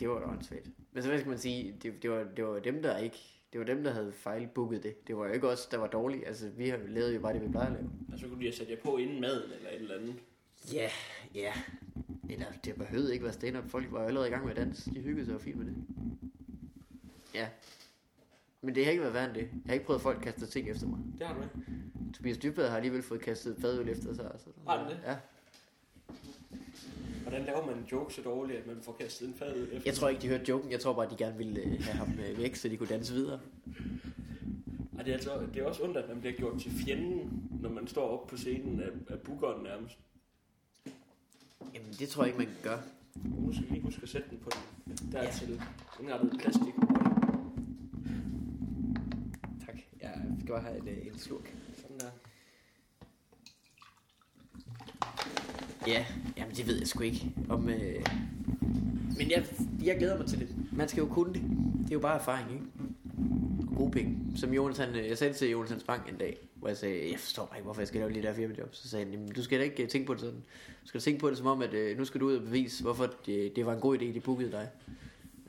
det var da åndssvagt. Men så hvad skal man sige, det, det, var, det var dem, der ikke... Det var dem, der havde fejlbooket det. Det var jo ikke os, der var dårlige. Altså, vi har lavet jo bare det, vi plejer at lave. Og så kunne de have sat jer på inden maden eller et eller andet. Ja, ja. Eller det behøvede ikke være stand-up. Folk var jo allerede i gang med at danse. De hyggede sig jo fint med det. Ja. Men det har ikke været værre end det. Jeg har ikke prøvet, at folk kaster ting efter mig. Det har du ikke. Tobias Dybvad har alligevel fået kastet fadøl efter sig. Så. Har han det? Ja. Hvordan laver man en joke så dårligt, at man får kastet en fad ud efter? Jeg tror ikke, de hørte joken. Jeg tror bare, de gerne ville øh, have ham øh, væk, så de kunne danse videre. Og det er, altså, det er også ondt, at man bliver gjort til fjenden, når man står op på scenen af, af bookeren nærmest. Jamen, det tror jeg ikke, man kan gøre. Nu skal vi lige huske at sætte den på den. Der er Ja. ja. til indrettet plastik. Tak. Jeg skal bare have en, øh, en slurk. Sådan der. Ja, jamen det ved jeg sgu ikke. Om, øh... Men jeg, jeg glæder mig til det. Man skal jo kunne det. Det er jo bare erfaring, ikke? Og gode penge. Som Jonas, han, øh, jeg sagde til Jonas Hans Bank en dag, hvor jeg sagde, jeg forstår bare ikke, hvorfor jeg skal lave lige der firmajob. Så sagde han, Jamen, du skal da ikke øh, tænke på det sådan. Du skal tænke på det som om, at øh, nu skal du ud og bevise, hvorfor det, det var en god idé, de bookede dig.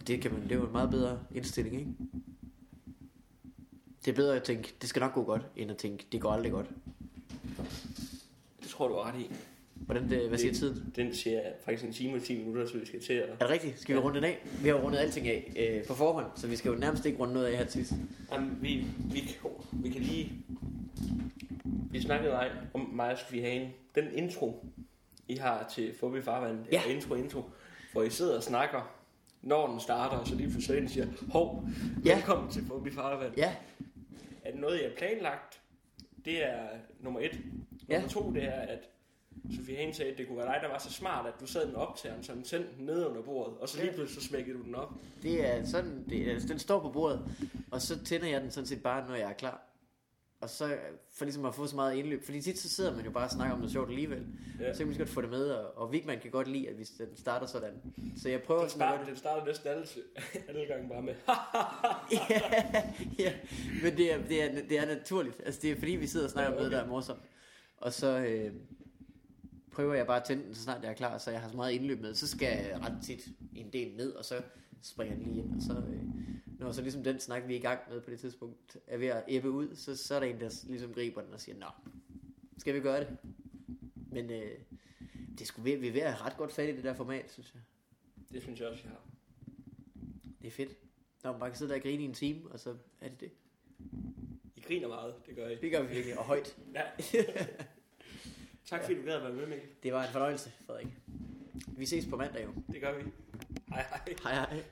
Det, kan man, det er jo en meget bedre indstilling, ikke? Det er bedre at tænke, det skal nok gå godt, end at tænke, det går aldrig godt. Det tror du ret i. Hvordan det, hvad siger Det- tiden? Den siger faktisk en time og 10 minutter, så vi skal til at... Er det rigtigt? Skal vi Ja. runde den af? Vi har rundet alting af øh, på forhånd, så vi skal jo nærmest ikke runde noget af her til sidst. Jamen, vi, vi, kan, vi kan lige... Vi snakkede om mig og Sofie Hagen. Den intro, I har til Fobi Farvand, Ja. ja. intro, intro, hvor I sidder og snakker, når den starter, og så lige ind siger, hov, Ja. velkommen til Fobi Farvand. Ja, Er det noget, jeg har planlagt? Det er nummer et. Ja. Nummer to, det er, at Sofie Hagen sagde, at det kunne være dig, der var så smart, at du sad med optageren, så den sendte den ned under bordet, og så lige pludselig så smækkede du den op. det er sådan, det, altså, den står på bordet, og så tænder jeg den sådan set bare, når jeg er klar. Og så for ligesom at få så meget indløb, fordi tit så sidder man jo bare og snakker om noget sjovt alligevel. Ja. Så kan man lige godt få det med, og, og Vigman kan godt lide, at hvis den starter sådan. Så jeg prøver Den, sådan at start, gøre den starter næsten alle, alle gange bare med, ja, ja, men det er, det, er, det er naturligt. Altså det er fordi, vi sidder og snakker Ja, om noget, okay. der er morsomt. Og så øh, prøver jeg bare at tænde den, så snart jeg er klar, så jeg har så meget indløb med. Så skal jeg ret tit en del ned, og så springer den lige ind. Og så, øh, når så ligesom den snak, vi er i gang med på det tidspunkt, er ved at æbbe ud, så, så er der en, der ligesom griber den og siger, Nå, skal vi gøre det? Men øh, det skulle vi, vi er ved at have ret godt fat i det der format, synes jeg. det synes jeg også, jeg har. Det er fedt. Når man bare kan sidde der og grine i en time, og så er det det. I griner meget, det gør I. Det gør vi virkelig, og højt. Ja. tak fordi du gad at være med, Mikkel. Det var en fornøjelse, Frederik. Vi ses på mandag jo. Det gør vi. Hej hej. Hej hej.